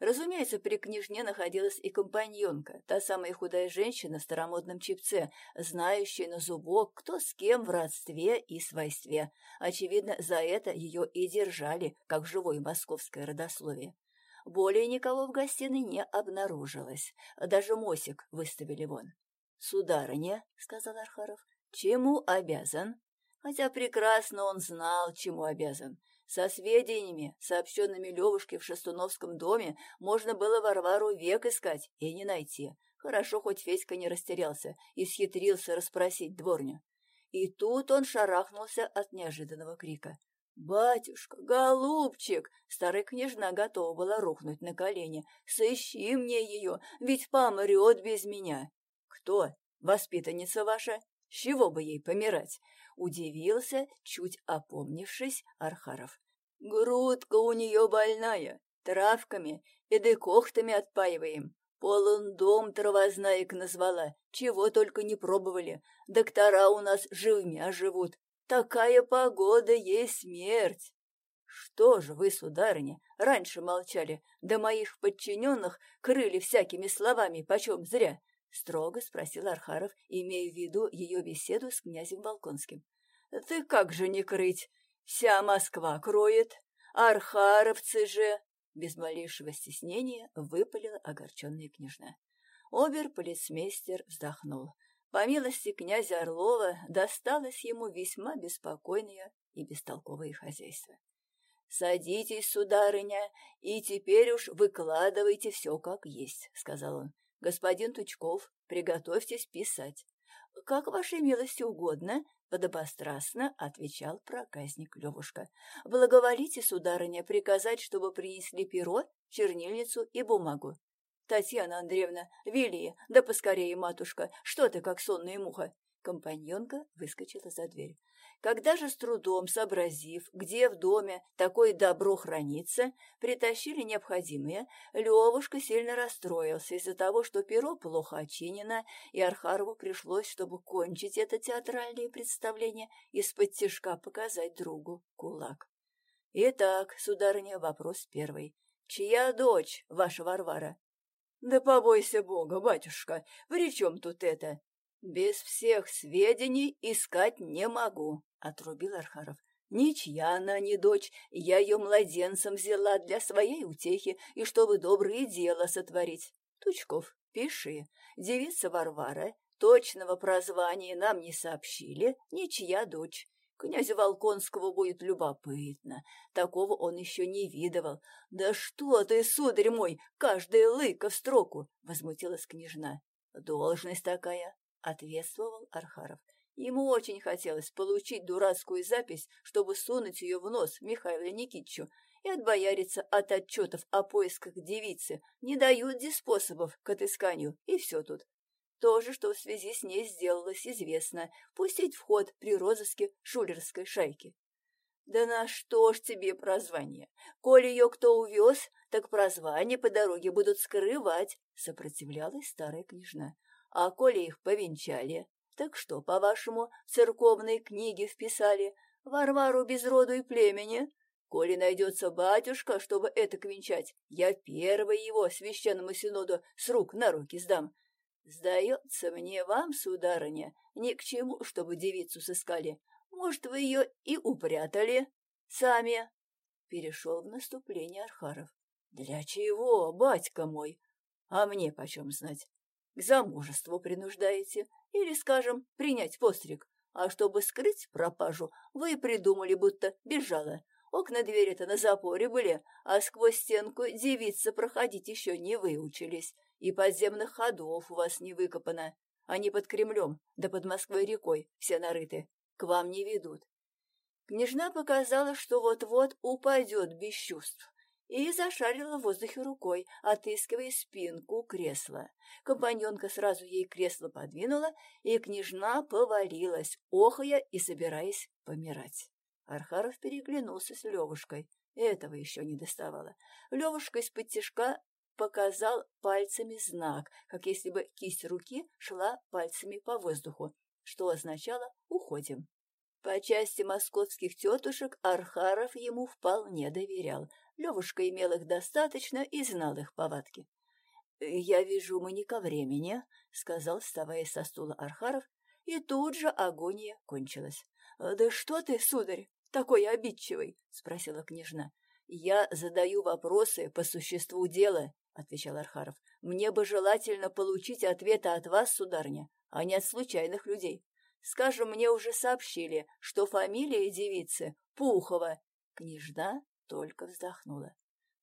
Разумеется, при княжне находилась и компаньонка, та самая худая женщина в старомодном чипце, знающая на зубок, кто с кем в родстве и свойстве. Очевидно, за это ее и держали, как живое московское родословие. Более никого в гостиной не обнаружилось. Даже Мосик выставили вон. «Сударыня», — сказал Архаров, — «чему обязан?» Хотя прекрасно он знал, чему обязан. Со сведениями, сообщенными Левушке в Шестуновском доме, можно было Варвару век искать и не найти. Хорошо, хоть Федька не растерялся и схитрился расспросить дворню. И тут он шарахнулся от неожиданного крика. «Батюшка, голубчик!» Старая княжна готова была рухнуть на колени. «Сыщи мне ее, ведь помрет без меня!» «Кто? Воспитанница ваша? С чего бы ей помирать?» Удивился, чуть опомнившись, Архаров. «Грудка у нее больная, травками и декохтами отпаиваем. Полон дом травознаек назвала, чего только не пробовали. Доктора у нас живмя живут, Такая погода есть смерть. Что же вы, сударыня, раньше молчали, да моих подчиненных крыли всякими словами, почем зря? Строго спросил Архаров, имея в виду ее беседу с князем Волконским. Ты как же не крыть? Вся Москва кроет. Архаровцы же... Без малейшего стеснения выпалила огорченная княжна. Обер-полицмейстер вздохнул. По милости князя Орлова досталось ему весьма беспокойное и бестолковое хозяйство. «Садитесь, сударыня, и теперь уж выкладывайте все как есть», — сказал он. «Господин Тучков, приготовьтесь писать». «Как вашей милости угодно», — подобострастно отвечал проказник Левушка. «Благоволите, сударыня, приказать, чтобы принесли перо, чернильницу и бумагу. «Татьяна Андреевна, вели, да поскорее, матушка, что ты, как сонная муха?» Компаньонка выскочила за дверь. Когда же с трудом сообразив, где в доме такое добро хранится, притащили необходимое, Левушка сильно расстроился из-за того, что перо плохо очинено, и Архарову пришлось, чтобы кончить это театральное представление, из-под тяжка показать другу кулак. Итак, сударыня, вопрос первый. Чья дочь ваша Варвара? Да побойся Бога, батюшка, при чем тут это? Без всех сведений искать не могу, отрубил Архаров. Ничья она не дочь, я ее младенцем взяла для своей утехи и чтобы добрые дела сотворить. Тучков, пиши. Девица Варвара, точного прозвания нам не сообщили, ничья дочь. Князю Волконского будет любопытно. Такого он еще не видывал. «Да что ты, сударь мой, каждая лыка в строку!» — возмутилась княжна. «Должность такая», — ответствовал Архаров. Ему очень хотелось получить дурацкую запись, чтобы сунуть ее в нос Михаилу Никитичу и отбояриться от отчетов о поисках девицы. Не дают диспособов к отысканию, и все тут. То же, что в связи с ней сделалось известно, пустить в ход при розыске шулерской шайки. Да на что ж тебе прозвание? Коли ее кто увез, так прозвание по дороге будут скрывать, сопротивлялась старая княжна. А коли их повенчали, так что, по-вашему, в церковной книге вписали Варвару без роду и племени? Коли найдется батюшка, чтобы это венчать, я первый его священному синоду с рук на руки сдам, Сдается мне вам, сударыня, ни к чему, чтобы девицу сыскали. Может, вы ее и упрятали сами. Перешел в наступление Архаров. Для чего, батька мой? А мне почем знать? К замужеству принуждаете или, скажем, принять постриг. А чтобы скрыть пропажу, вы придумали, будто бежала. Окна двери-то на запоре были, а сквозь стенку девица проходить еще не выучились. И подземных ходов у вас не выкопано. Они под Кремлем, да под Москвой-рекой все нарыты. К вам не ведут. Княжна показала, что вот-вот упадет без чувств, и зашарила в воздухе рукой, отыскивая спинку кресла. Компаньонка сразу ей кресло подвинула, и княжна повалилась, охая и собираясь помирать. Архаров переглянулся с Левушкой. Этого еще не доставало. Левушка из-под тяжка показал пальцами знак, как если бы кисть руки шла пальцами по воздуху, что означало «уходим». По части московских тетушек Архаров ему вполне доверял. Левушка имел их достаточно и знал их повадки. «Я вижу, мы не ко времени», — сказал, вставая со стула Архаров, и тут же агония кончилась. «Да что ты, сударь, такой обидчивый?» — спросила княжна. «Я задаю вопросы по существу дела», — отвечал Архаров. «Мне бы желательно получить ответы от вас, сударня, а не от случайных людей. Скажем, мне уже сообщили, что фамилия девицы Пухова. Княжна только вздохнула.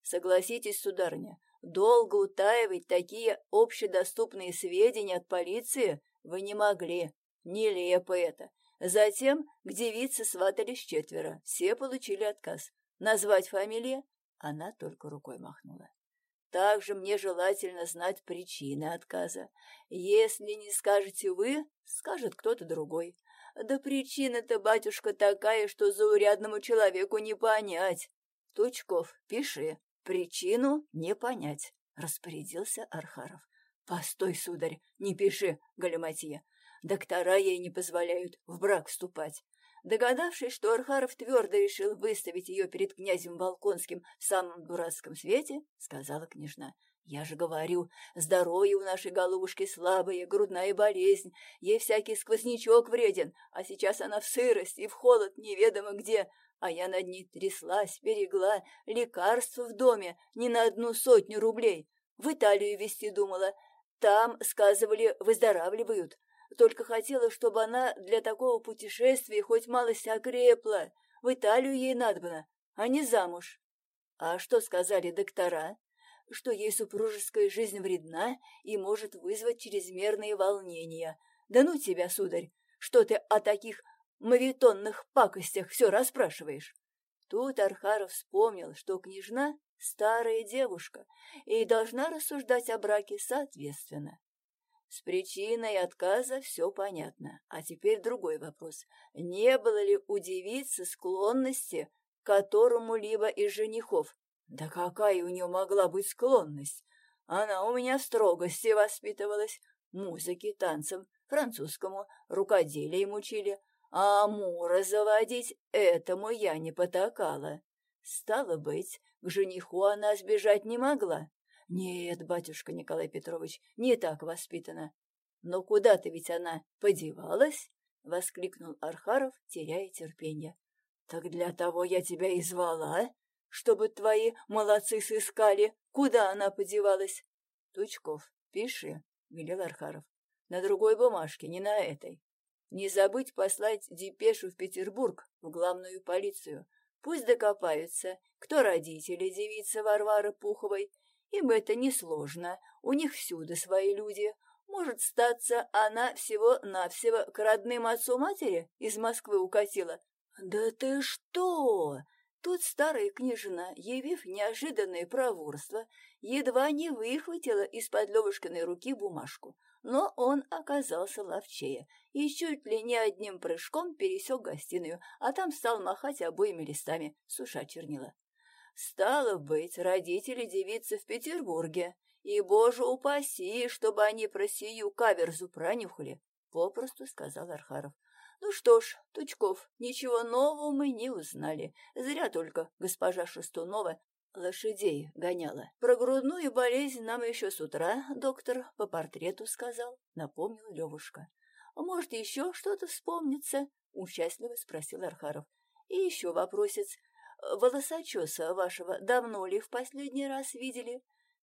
Согласитесь, сударыня, долго утаивать такие общедоступные сведения от полиции вы не могли. Нелепо это. Затем к девице сватались четверо. Все получили отказ. Назвать фамилии? Она только рукой махнула. Также мне желательно знать причины отказа. Если не скажете вы, скажет кто-то другой. Да причина-то, батюшка, такая, что заурядному человеку не понять. Тучков, пиши. Причину не понять, распорядился Архаров. Постой, сударь, не пиши, Галиматья. Доктора ей не позволяют в брак вступать. Догадавшись, что Архаров твердо решил выставить ее перед князем Волконским в самом дурацком свете, сказала княжна. «Я же говорю, здоровье у нашей голубушки слабое, грудная болезнь, ей всякий сквознячок вреден, а сейчас она в сырость и в холод неведомо где, а я над ней тряслась, берегла, лекарства в доме не на одну сотню рублей. В Италию везти думала, там, сказывали, выздоравливают, только хотела, чтобы она для такого путешествия хоть малость окрепла. В Италию ей надобно, а не замуж. А что сказали доктора? Что ей супружеская жизнь вредна и может вызвать чрезмерные волнения. Да ну тебя, сударь, что ты о таких мавитонных пакостях все расспрашиваешь? Тут Архаров вспомнил, что княжна — старая девушка и должна рассуждать о браке соответственно. С причиной отказа все понятно. А теперь другой вопрос. Не было ли у девицы склонности к которому-либо из женихов? Да какая у нее могла быть склонность? Она у меня в строгости воспитывалась. Музыке, танцам, французскому, рукоделием учили. А Амура заводить этому я не потакала. Стало быть, к жениху она сбежать не могла. Нет, батюшка Николай Петрович, не так воспитана. Но куда-то ведь она подевалась? Воскликнул Архаров, теряя терпение. Так для того я тебя и звала, чтобы твои молодцы сыскали, куда она подевалась. Тучков, пиши, велел Архаров. На другой бумажке, не на этой. Не забыть послать депешу в Петербург, в главную полицию. Пусть докопаются, кто родители девицы Варвары Пуховой им это несложно, у них всюду свои люди. Может, статься, она всего-навсего к родным отцу-матери из Москвы укатила? Да ты что? Тут старая княжна, явив неожиданное проворство, едва не выхватила из-под Левушкиной руки бумажку, но он оказался ловчее и чуть ли не одним прыжком пересек гостиную, а там стал махать обоими листами, суша чернила. Стало быть, родители девицы в Петербурге, и, боже упаси, чтобы они про сию каверзу пронюхали, — попросту сказал Архаров. Ну что ж, Тучков, ничего нового мы не узнали. Зря только госпожа Шестунова лошадей гоняла. Про грудную болезнь нам еще с утра доктор по портрету сказал, напомнил Левушка. Может, еще что-то вспомнится? Участливо спросил Архаров. И еще вопросец волосочеса вашего давно ли в последний раз видели?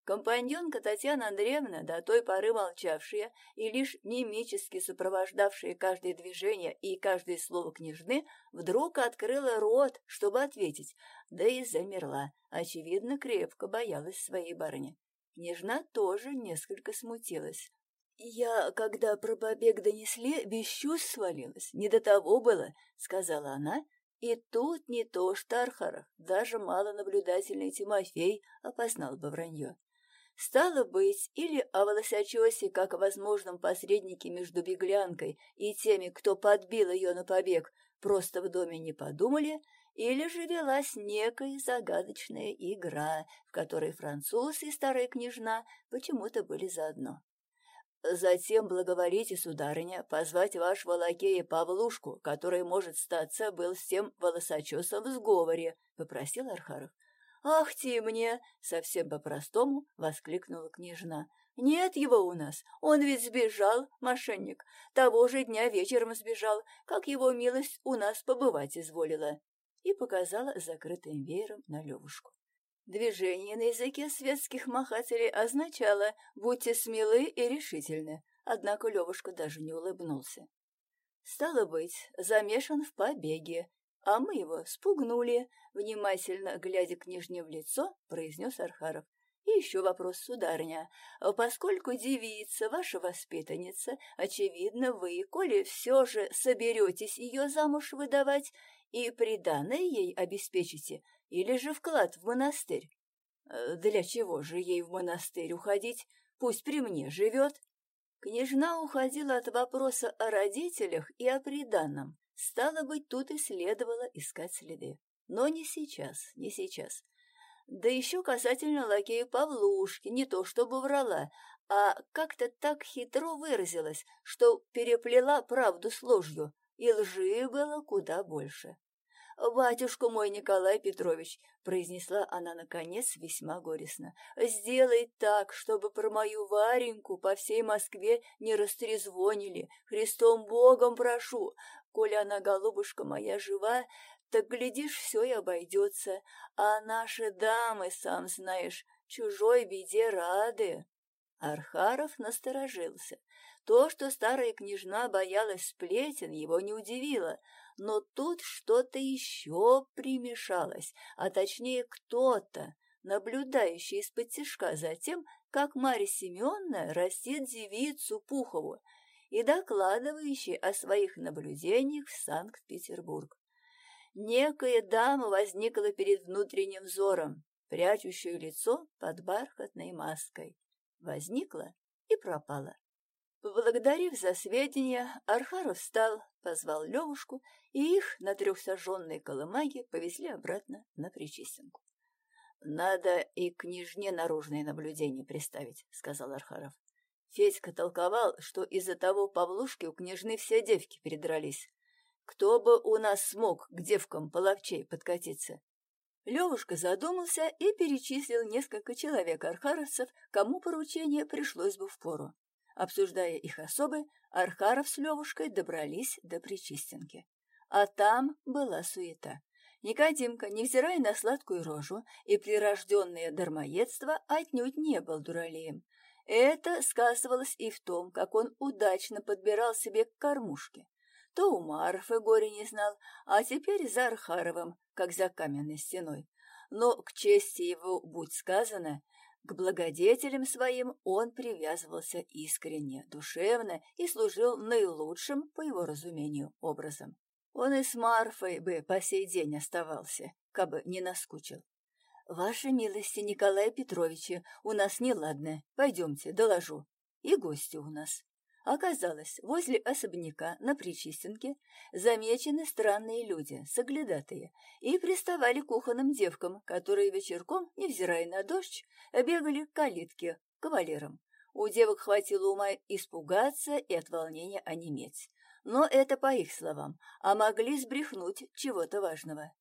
Компаньонка Татьяна Андреевна, до той поры молчавшая и лишь мимически сопровождавшая каждое движение и каждое слово княжны, вдруг открыла рот, чтобы ответить, да и замерла, очевидно, крепко боялась своей барыни. Княжна тоже несколько смутилась. «Я, когда про побег донесли, без чувств свалилась. Не до того было», — сказала она, и тут не то Штархаров, даже малонаблюдательный Тимофей опознал бы вранье. Стало быть, или о Волосячосе как о возможном посреднике между беглянкой и теми, кто подбил ее на побег, просто в доме не подумали, или же велась некая загадочная игра, в которой француз и старая княжна почему-то были заодно. Затем благоволите, сударыня, позвать вашего лакея Павлушку, который, может статься, был с тем волосочесом в сговоре, — попросил Архаров. — Ах ты мне! — совсем по-простому воскликнула княжна. — Нет его у нас, он ведь сбежал, мошенник. Того же дня вечером сбежал, как его милость у нас побывать изволила. И показала закрытым веером на Левушку. Движение на языке светских махателей означало «будьте смелы и решительны», однако Левушка даже не улыбнулся. Стало быть, замешан в побеге, а мы его спугнули, внимательно глядя княжне в лицо, произнес Архаров. И еще вопрос, сударыня. Поскольку девица, ваша воспитанница, очевидно, вы, коли все же соберетесь ее замуж выдавать и приданное ей обеспечите, или же вклад в монастырь. Э, для чего же ей в монастырь уходить? Пусть при мне живет. Княжна уходила от вопроса о родителях и о приданном. Стало быть, тут и следовало искать следы. Но не сейчас, не сейчас. Да еще касательно лакея Павлушки, не то чтобы врала, а как-то так хитро выразилась, что переплела правду с ложью, и лжи было куда больше. «Батюшка мой Николай Петрович», — произнесла она, наконец, весьма горестно, — «сделай так, чтобы про мою Вареньку по всей Москве не растрезвонили. Христом Богом прошу, коли она, голубушка моя, жива, так, глядишь, все и обойдется, а наши дамы, сам знаешь, чужой беде рады». Архаров насторожился. То, что старая княжна боялась сплетен, его не удивило — но тут что-то еще примешалось, а точнее кто-то, наблюдающий из-под тяжка за тем, как Марья Семеновна растит девицу Пухову и докладывающий о своих наблюдениях в Санкт-Петербург. Некая дама возникла перед внутренним взором, прячущую лицо под бархатной маской. Возникла и пропала. Поблагодарив за сведения, Архаров встал, позвал Левушку, и их на трехсожженной колымаге повезли обратно на Причистенку. — Надо и княжне наружное наблюдение приставить, — сказал Архаров. Федька толковал, что из-за того Павлушки у княжны все девки передрались. Кто бы у нас смог к девкам половчей подкатиться? Левушка задумался и перечислил несколько человек архаровцев, кому поручение пришлось бы впору. Обсуждая их особы, Архаров с Левушкой добрались до Причистенки. А там была суета. Никодимка, невзирая на сладкую рожу и прирожденное дармоедство, отнюдь не был дуралеем. Это сказывалось и в том, как он удачно подбирал себе к кормушке. То у Марфы горе не знал, а теперь за Архаровым, как за каменной стеной. Но, к чести его, будь сказано, к благодетелям своим он привязывался искренне, душевно и служил наилучшим, по его разумению, образом. Он и с Марфой бы по сей день оставался, кабы не наскучил. «Ваша милости, Николай Петровича, у нас неладно. Пойдемте, доложу. И гости у нас». Оказалось, возле особняка на Причистенке замечены странные люди, соглядатые, и приставали к кухонным девкам, которые вечерком, невзирая на дождь, бегали к калитке, к кавалерам. У девок хватило ума испугаться и от волнения онеметь. Но это по их словам, а могли сбрехнуть чего-то важного.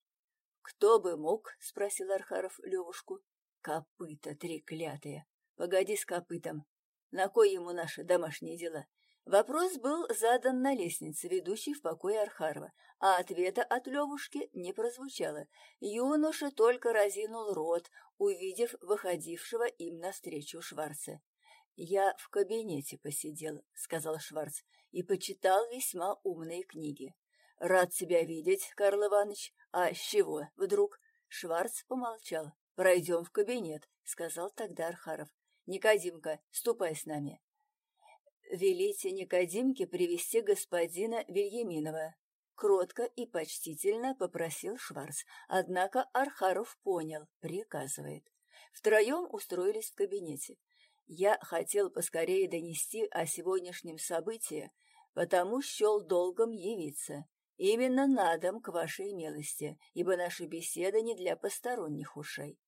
«Кто бы мог?» — спросил Архаров Левушку. «Копыта треклятые! Погоди с копытом, на кой ему наши домашние дела? Вопрос был задан на лестнице, ведущей в покой Архарова, а ответа от Левушки не прозвучало. Юноша только разинул рот, увидев выходившего им навстречу Шварца. «Я в кабинете посидел», — сказал Шварц, — «и почитал весьма умные книги». «Рад тебя видеть, Карл Иванович. А с чего вдруг?» Шварц помолчал. «Пройдем в кабинет», — сказал тогда Архаров. Никодимка, ступай с нами. Велите Никодимке привести господина Вильяминова. Кротко и почтительно попросил Шварц, однако Архаров понял, приказывает. Втроем устроились в кабинете. Я хотел поскорее донести о сегодняшнем событии, потому счел долгом явиться. Именно на дом к вашей милости, ибо наша беседа не для посторонних ушей.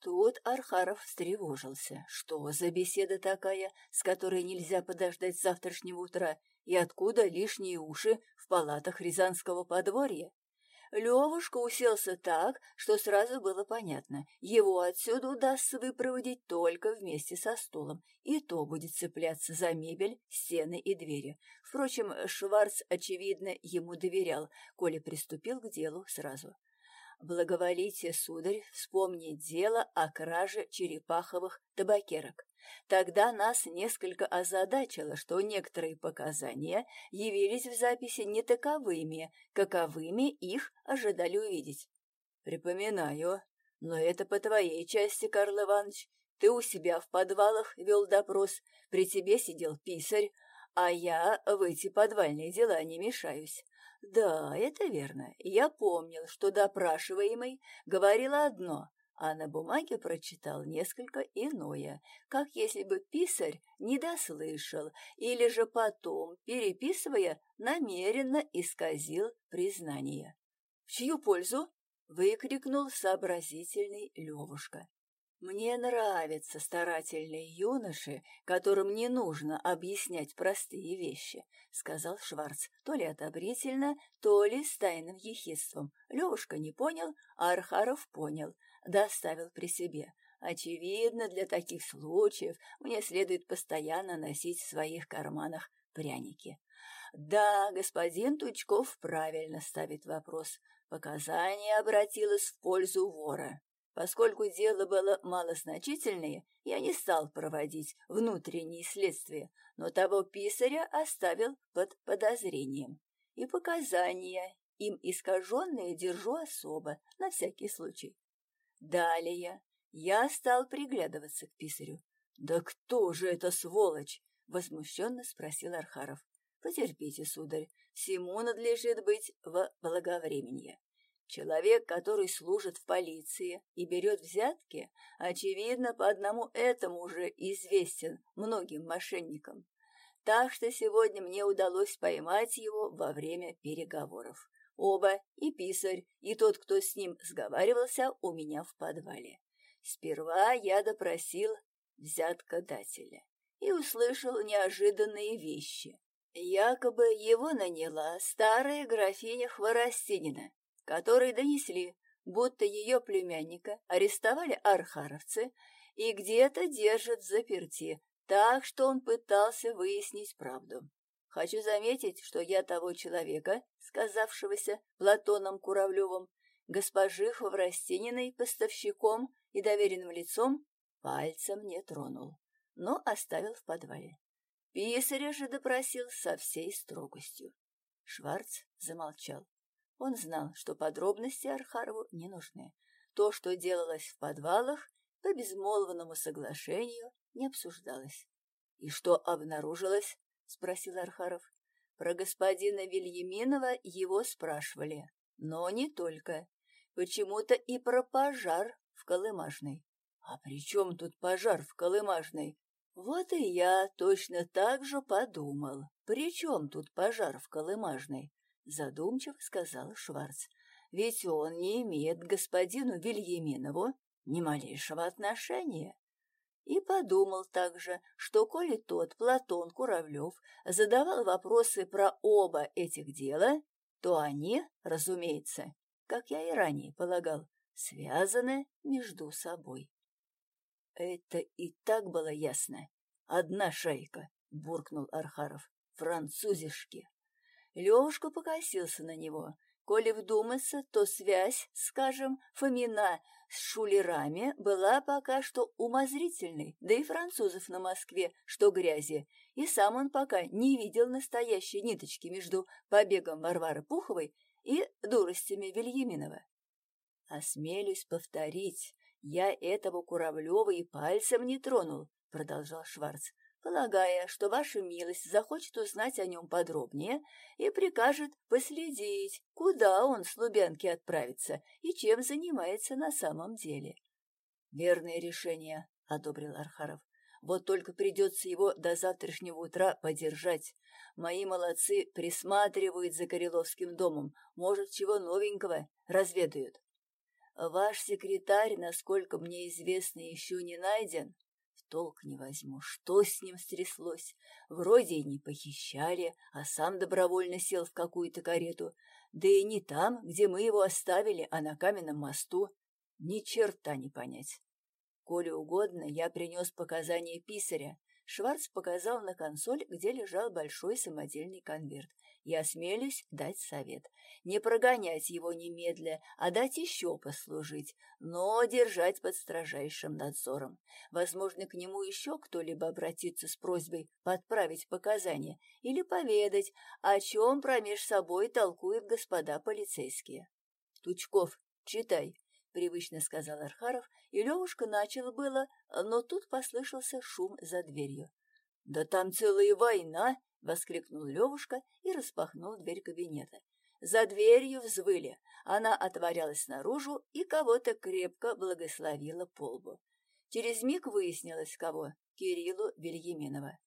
Тут Архаров встревожился. Что за беседа такая, с которой нельзя подождать завтрашнего утра, и откуда лишние уши в палатах Рязанского подворья? Левушка уселся так, что сразу было понятно, его отсюда удастся выпроводить только вместе со стулом, и то будет цепляться за мебель, стены и двери. Впрочем, Шварц, очевидно, ему доверял, коли приступил к делу сразу. Благоволите, сударь, вспомнить дело о краже черепаховых табакерок. Тогда нас несколько озадачило, что некоторые показания явились в записи не таковыми, каковыми их ожидали увидеть. Припоминаю, но это по твоей части, Карл Иванович. Ты у себя в подвалах вел допрос, при тебе сидел писарь, а я в эти подвальные дела не мешаюсь. Да, это верно. Я помнил, что допрашиваемый говорила одно, а на бумаге прочитал несколько иное, как если бы писарь не дослышал или же потом, переписывая, намеренно исказил признание. «В чью пользу?» — выкрикнул сообразительный Левушка. Мне нравятся старательные юноши, которым не нужно объяснять простые вещи, сказал Шварц, то ли одобрительно, то ли с тайным ехидством. Левушка не понял, а Архаров понял, доставил при себе. Очевидно, для таких случаев мне следует постоянно носить в своих карманах пряники. Да, господин Тучков правильно ставит вопрос. Показание обратилось в пользу вора. Поскольку дело было малозначительное, я не стал проводить внутренние следствия, но того писаря оставил под подозрением. И показания, им искаженные, держу особо, на всякий случай. Далее я стал приглядываться к писарю. «Да кто же это сволочь?» — возмущенно спросил Архаров. «Потерпите, сударь, всему надлежит быть в благовременье. Человек, который служит в полиции и берет взятки, очевидно, по одному этому уже известен многим мошенникам. Так что сегодня мне удалось поймать его во время переговоров. Оба, и писарь, и тот, кто с ним сговаривался, у меня в подвале. Сперва я допросил взяткодателя и услышал неожиданные вещи. Якобы его наняла старая графиня Хворостинина, которые донесли, будто ее племянника арестовали архаровцы и где-то держат в заперти, так что он пытался выяснить правду. Хочу заметить, что я того человека, сказавшегося Платоном Куравлевым, госпожи Хворостининой поставщиком и доверенным лицом, пальцем не тронул, но оставил в подвале. Писаря же допросил со всей строгостью. Шварц замолчал. Он знал, что подробности Архарову не нужны. То, что делалось в подвалах, по безмолвному соглашению не обсуждалось. — И что обнаружилось? — спросил Архаров. Про господина Вильяминова его спрашивали, но не только. Почему-то и про пожар в Колымажной. А при чем тут пожар в Колымажной? Вот и я точно так же подумал. При чем тут пожар в Колымажной? Задумчиво сказал Шварц. Ведь он не имеет к господину Вильяминову ни малейшего отношения. И подумал также, что коли тот Платон Куравлев задавал вопросы про оба этих дела, то они, разумеется, как я и ранее полагал, связаны между собой. Это и так было ясно. Одна шайка, буркнул Архаров, французишки. Лёшка покосился на него. Коли вдуматься, то связь, скажем, Фомина с шулерами была пока что умозрительной, да и французов на Москве, что грязи. И сам он пока не видел настоящей ниточки между побегом Варвары Пуховой и дуростями Вильяминова. «Осмелюсь повторить, я этого Куравлева и пальцем не тронул», — продолжал Шварц полагая, что ваша милость захочет узнать о нем подробнее и прикажет последить, куда он с Лубянки отправится и чем занимается на самом деле. — Верное решение, — одобрил Архаров. — Вот только придется его до завтрашнего утра подержать. Мои молодцы присматривают за Кореловским домом. Может, чего новенького разведают. Ваш секретарь, насколько мне известно, еще не найден. Толк не возьму, что с ним стряслось. Вроде и не похищали, а сам добровольно сел в какую-то карету. Да и не там, где мы его оставили, а на каменном мосту. Ни черта не понять. Коли угодно, я принес показания писаря. Шварц показал на консоль, где лежал большой самодельный конверт. Я осмелюсь дать совет. Не прогонять его немедля, а дать еще послужить, но держать под строжайшим надзором. Возможно, к нему еще кто-либо обратится с просьбой подправить показания или поведать, о чем промеж собой толкуют господа полицейские. Тучков, читай, привычно сказал Архаров, и Левушка начал было, но тут послышался шум за дверью. «Да там целая война!» — воскликнул Левушка и распахнул дверь кабинета. За дверью взвыли. Она отворялась наружу и кого-то крепко благословила полбу. Через миг выяснилось, кого — Кириллу Вильяминова.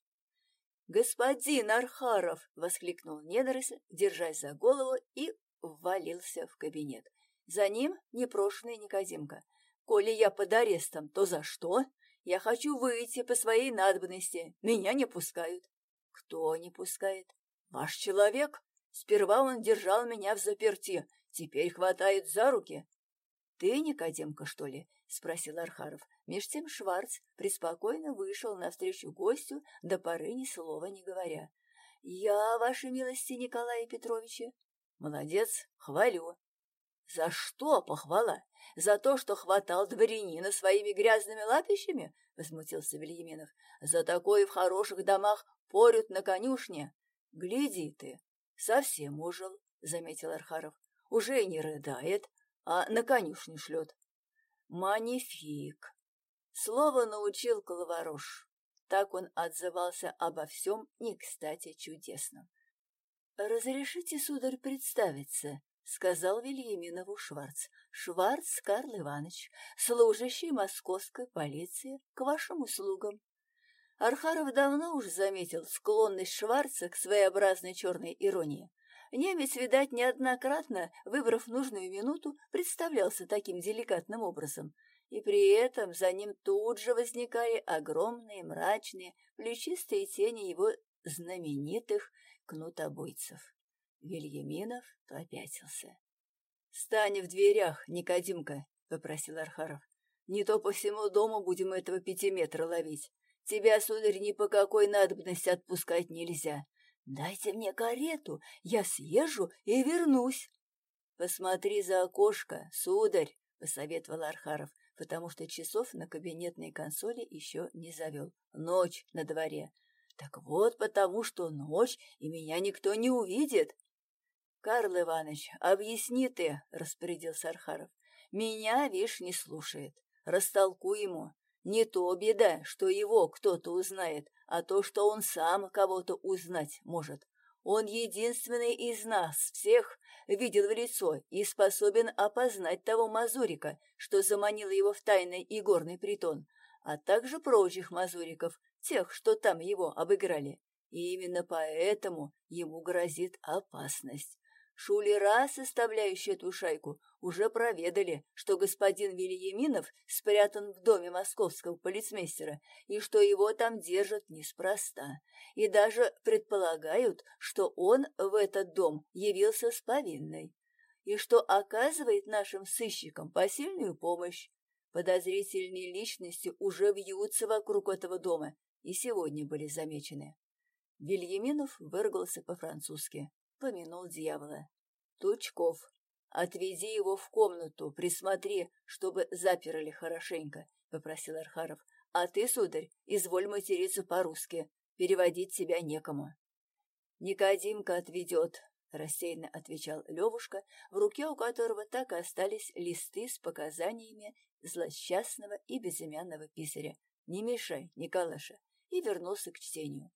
«Господин Архаров!» — воскликнул недоросль, держась за голову, и ввалился в кабинет. За ним непрошенный Никодимка. «Коли я под арестом, то за что? Я хочу выйти по своей надобности. Меня не пускают». «Кто не пускает?» «Ваш человек. Сперва он держал меня в заперти, теперь хватает за руки». «Ты Никодимка, что ли?» — спросил Архаров. Меж тем Шварц преспокойно вышел навстречу гостю, до поры ни слова не говоря. «Я, вашей милости, Николая Петровича». «Молодец, хвалю. За что похвала? За то, что хватал дворянина своими грязными лапищами? Возмутился Вильяминов. За такое в хороших домах порют на конюшне. Гляди ты, совсем ужил, заметил Архаров. Уже не рыдает, а на конюшню шлет. Манифик. Слово научил Коловорож. Так он отзывался обо всем не кстати чудесном. «Разрешите, сударь, представиться?» — сказал Вильяминову Шварц. «Шварц Карл Иванович, служащий московской полиции, к вашим услугам». Архаров давно уже заметил склонность Шварца к своеобразной черной иронии. Немец, видать, неоднократно, выбрав нужную минуту, представлялся таким деликатным образом, и при этом за ним тут же возникали огромные, мрачные, плечистые тени его знаменитых кнутобойцев. Вильяминов попятился. — Стань в дверях, Никодимка, — попросил Архаров. — Не то по всему дому будем этого пятиметра ловить. Тебя, сударь, ни по какой надобности отпускать нельзя. Дайте мне карету, я съезжу и вернусь. — Посмотри за окошко, сударь, — посоветовал Архаров, потому что часов на кабинетной консоли еще не завел. Ночь на дворе. Так вот потому, что ночь, и меня никто не увидит. «Карл Иванович, объясни ты», — распорядился Архаров. «Меня, вишь, не слушает. Растолкуй ему. Не то беда, что его кто-то узнает, а то, что он сам кого-то узнать может. Он единственный из нас всех видел в лицо и способен опознать того мазурика, что заманил его в тайный игорный притон, а также прочих мазуриков, тех, что там его обыграли. И именно поэтому ему грозит опасность. Шулера, составляющие эту шайку, уже проведали, что господин Вильяминов спрятан в доме московского полицмейстера и что его там держат неспроста, и даже предполагают, что он в этот дом явился с повинной и что оказывает нашим сыщикам посильную помощь. Подозрительные личности уже вьются вокруг этого дома и сегодня были замечены. Вильяминов выругался по-французски помянул дьявола. Тучков, отведи его в комнату, присмотри, чтобы заперли хорошенько, — попросил Архаров. А ты, сударь, изволь материться по-русски, переводить тебя некому. Никодимка отведет, — рассеянно отвечал Левушка, в руке у которого так и остались листы с показаниями злосчастного и безымянного писаря. «Не мешай, Николаша!» и вернулся к чтению.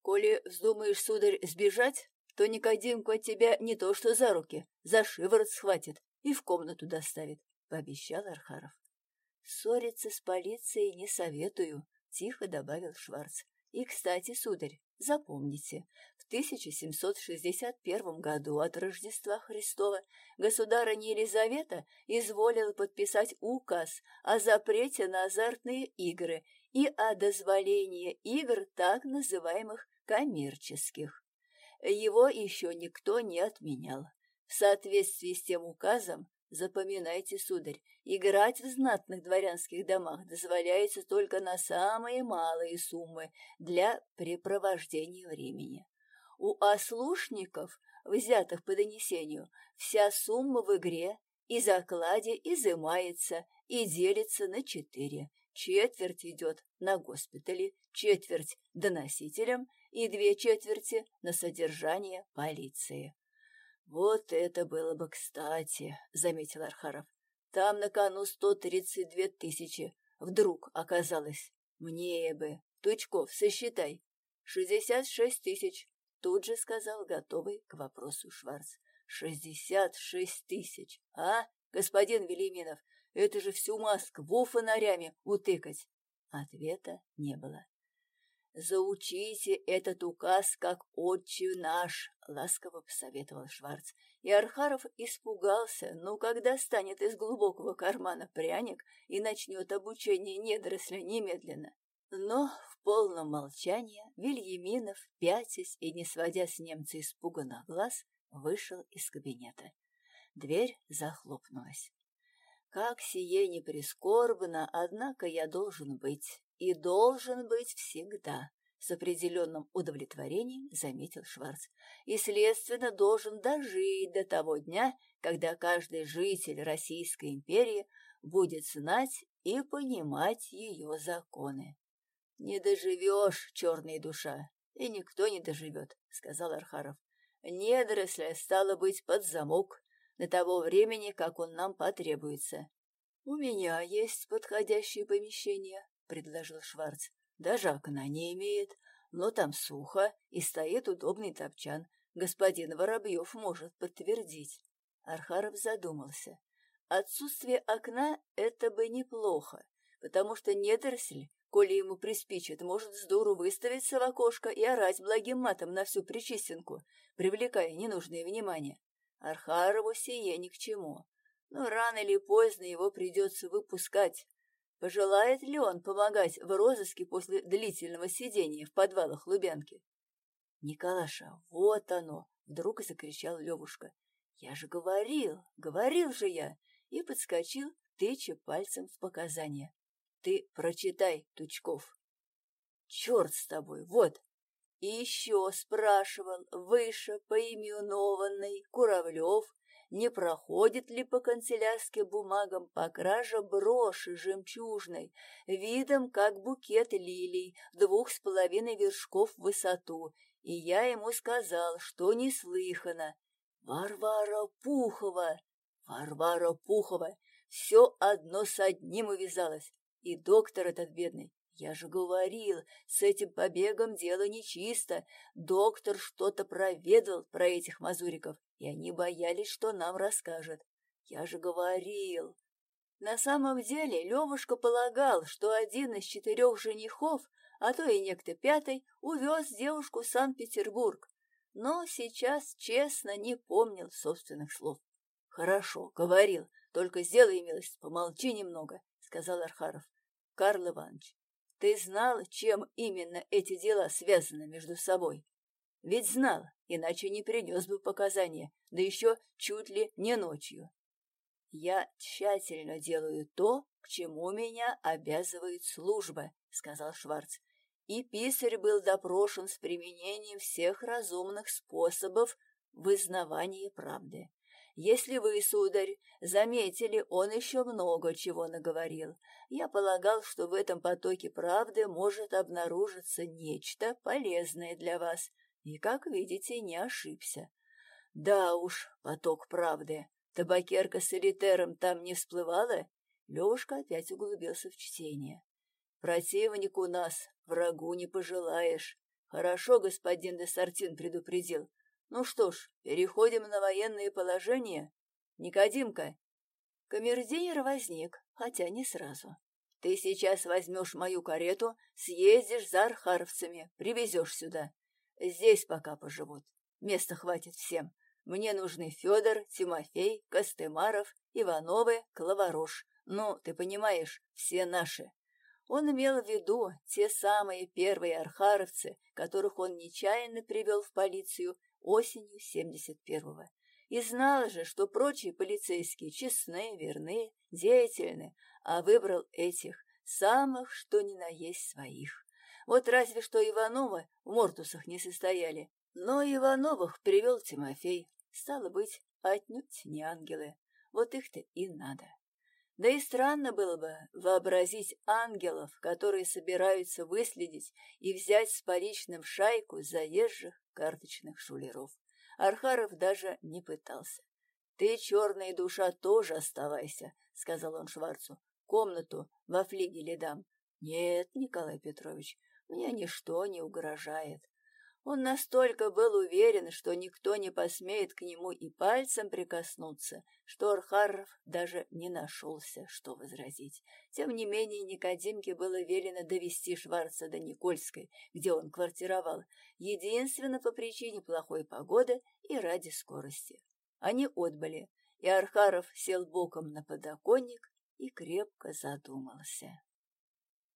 «Коли вздумаешь, сударь, сбежать, то Никодимку от тебя не то что за руки, за шиворот схватит и в комнату доставит, — пообещал Архаров. — Ссориться с полицией не советую, — тихо добавил Шварц. И, кстати, сударь, запомните, в 1761 году от Рождества Христова государыня Елизавета изволила подписать указ о запрете на азартные игры и о дозволении игр так называемых коммерческих. Его еще никто не отменял. В соответствии с тем указом, запоминайте, сударь, играть в знатных дворянских домах дозволяется только на самые малые суммы для препровождения времени. У ослушников, взятых по донесению, вся сумма в игре и закладе изымается и делится на четыре. Четверть идет на госпитали, четверть доносителям и две четверти на содержание полиции. «Вот это было бы кстати», — заметил Архаров. «Там на кону сто тридцать две тысячи. Вдруг оказалось. Мне бы. Тучков, сосчитай. Шестьдесят шесть тысяч», — тут же сказал готовый к вопросу Шварц. «Шестьдесят шесть тысяч. А, господин Велиминов, это же всю Москву фонарями утыкать. Ответа не было. «Заучите этот указ как отче наш», — ласково посоветовал Шварц. И Архаров испугался, ну, когда станет из глубокого кармана пряник и начнет обучение недоросля немедленно. Но в полном молчании Вильяминов, пятясь и не сводя с немца испуганных глаз, вышел из кабинета. Дверь захлопнулась. Как сие не прискорбно, однако я должен быть, и должен быть всегда, с определенным удовлетворением заметил Шварц, и, следственно, должен дожить до того дня, когда каждый житель Российской империи будет знать и понимать ее законы. «Не доживешь, черная душа, и никто не доживет», — сказал Архаров. «Недоросля стало быть под замок, до того времени, как он нам потребуется. — У меня есть подходящее помещение, — предложил Шварц. — Даже окна не имеет, но там сухо и стоит удобный топчан. Господин Воробьев может подтвердить. Архаров задумался. Отсутствие окна — это бы неплохо, потому что недоросль, коли ему приспичит, может с дуру выставиться в окошко и орать благим матом на всю причистенку, привлекая ненужное внимание. Архарову сие ни к чему, но рано или поздно его придется выпускать. Пожелает ли он помогать в розыске после длительного сидения в подвалах Лубянки? «Николаша, вот оно!» — вдруг закричал Левушка. «Я же говорил, говорил же я!» и подскочил, тыча пальцем в показания. «Ты прочитай, Тучков!» «Черт с тобой, вот!» И еще спрашивал выше поименованный Куравлев, не проходит ли по канцелярским бумагам по краже броши жемчужной, видом как букет лилий, двух с половиной вершков в высоту, и я ему сказал, что неслыхано. Варвара Пухова, Варвара Пухова, все одно с одним увязалось, и доктор этот бедный я же говорил, с этим побегом дело нечисто. Доктор что-то проведал про этих мазуриков, и они боялись, что нам расскажет. Я же говорил. На самом деле Левушка полагал, что один из четырех женихов, а то и некто пятый, увез девушку в Санкт-Петербург, но сейчас честно не помнил собственных слов. — Хорошо, говорил, только сделай милость, помолчи немного, — сказал Архаров. — Карл Иванович, ты знал, чем именно эти дела связаны между собой? Ведь знал, иначе не принес бы показания, да еще чуть ли не ночью. Я тщательно делаю то, к чему меня обязывает служба, сказал Шварц. И писарь был допрошен с применением всех разумных способов вызнавания правды. Если вы, сударь, заметили, он еще много чего наговорил. Я полагал, что в этом потоке правды может обнаружиться нечто полезное для вас. И, как видите, не ошибся. Да уж, поток правды. Табакерка с элитером там не всплывала? Левушка опять углубился в чтение. Противник у нас, врагу не пожелаешь. Хорошо господин де Сартин предупредил. Ну что ж, переходим на военные положения. Никодимка. Камердинер возник, хотя не сразу. Ты сейчас возьмешь мою карету, съездишь за архаровцами, привезешь сюда. Здесь пока поживут. Места хватит всем. Мне нужны Федор, Тимофей, Костымаров, Ивановы, Клаворош. Ну, ты понимаешь, все наши. Он имел в виду те самые первые архаровцы, которых он нечаянно привел в полицию осенью 71-го. И знал же, что прочие полицейские честны, верны, деятельны, а выбрал этих, самых что ни на есть своих. Вот разве что Иванова в Мортусах не состояли. Но Ивановых привел Тимофей. Стало быть, отнюдь не ангелы. Вот их-то и надо. Да и странно было бы вообразить ангелов, которые собираются выследить и взять с поличным шайку заезжих карточных шулеров. Архаров даже не пытался. «Ты, черная душа, тоже оставайся», — сказал он Шварцу. «Комнату во флигеле дам». «Нет, Николай Петрович, мне ничто не угрожает. Он настолько был уверен, что никто не посмеет к нему и пальцем прикоснуться, что Архаров даже не нашелся, что возразить. Тем не менее, Никодимке было велено довести Шварца до Никольской, где он квартировал, единственно по причине плохой погоды и ради скорости. Они отбыли, и Архаров сел боком на подоконник и крепко задумался.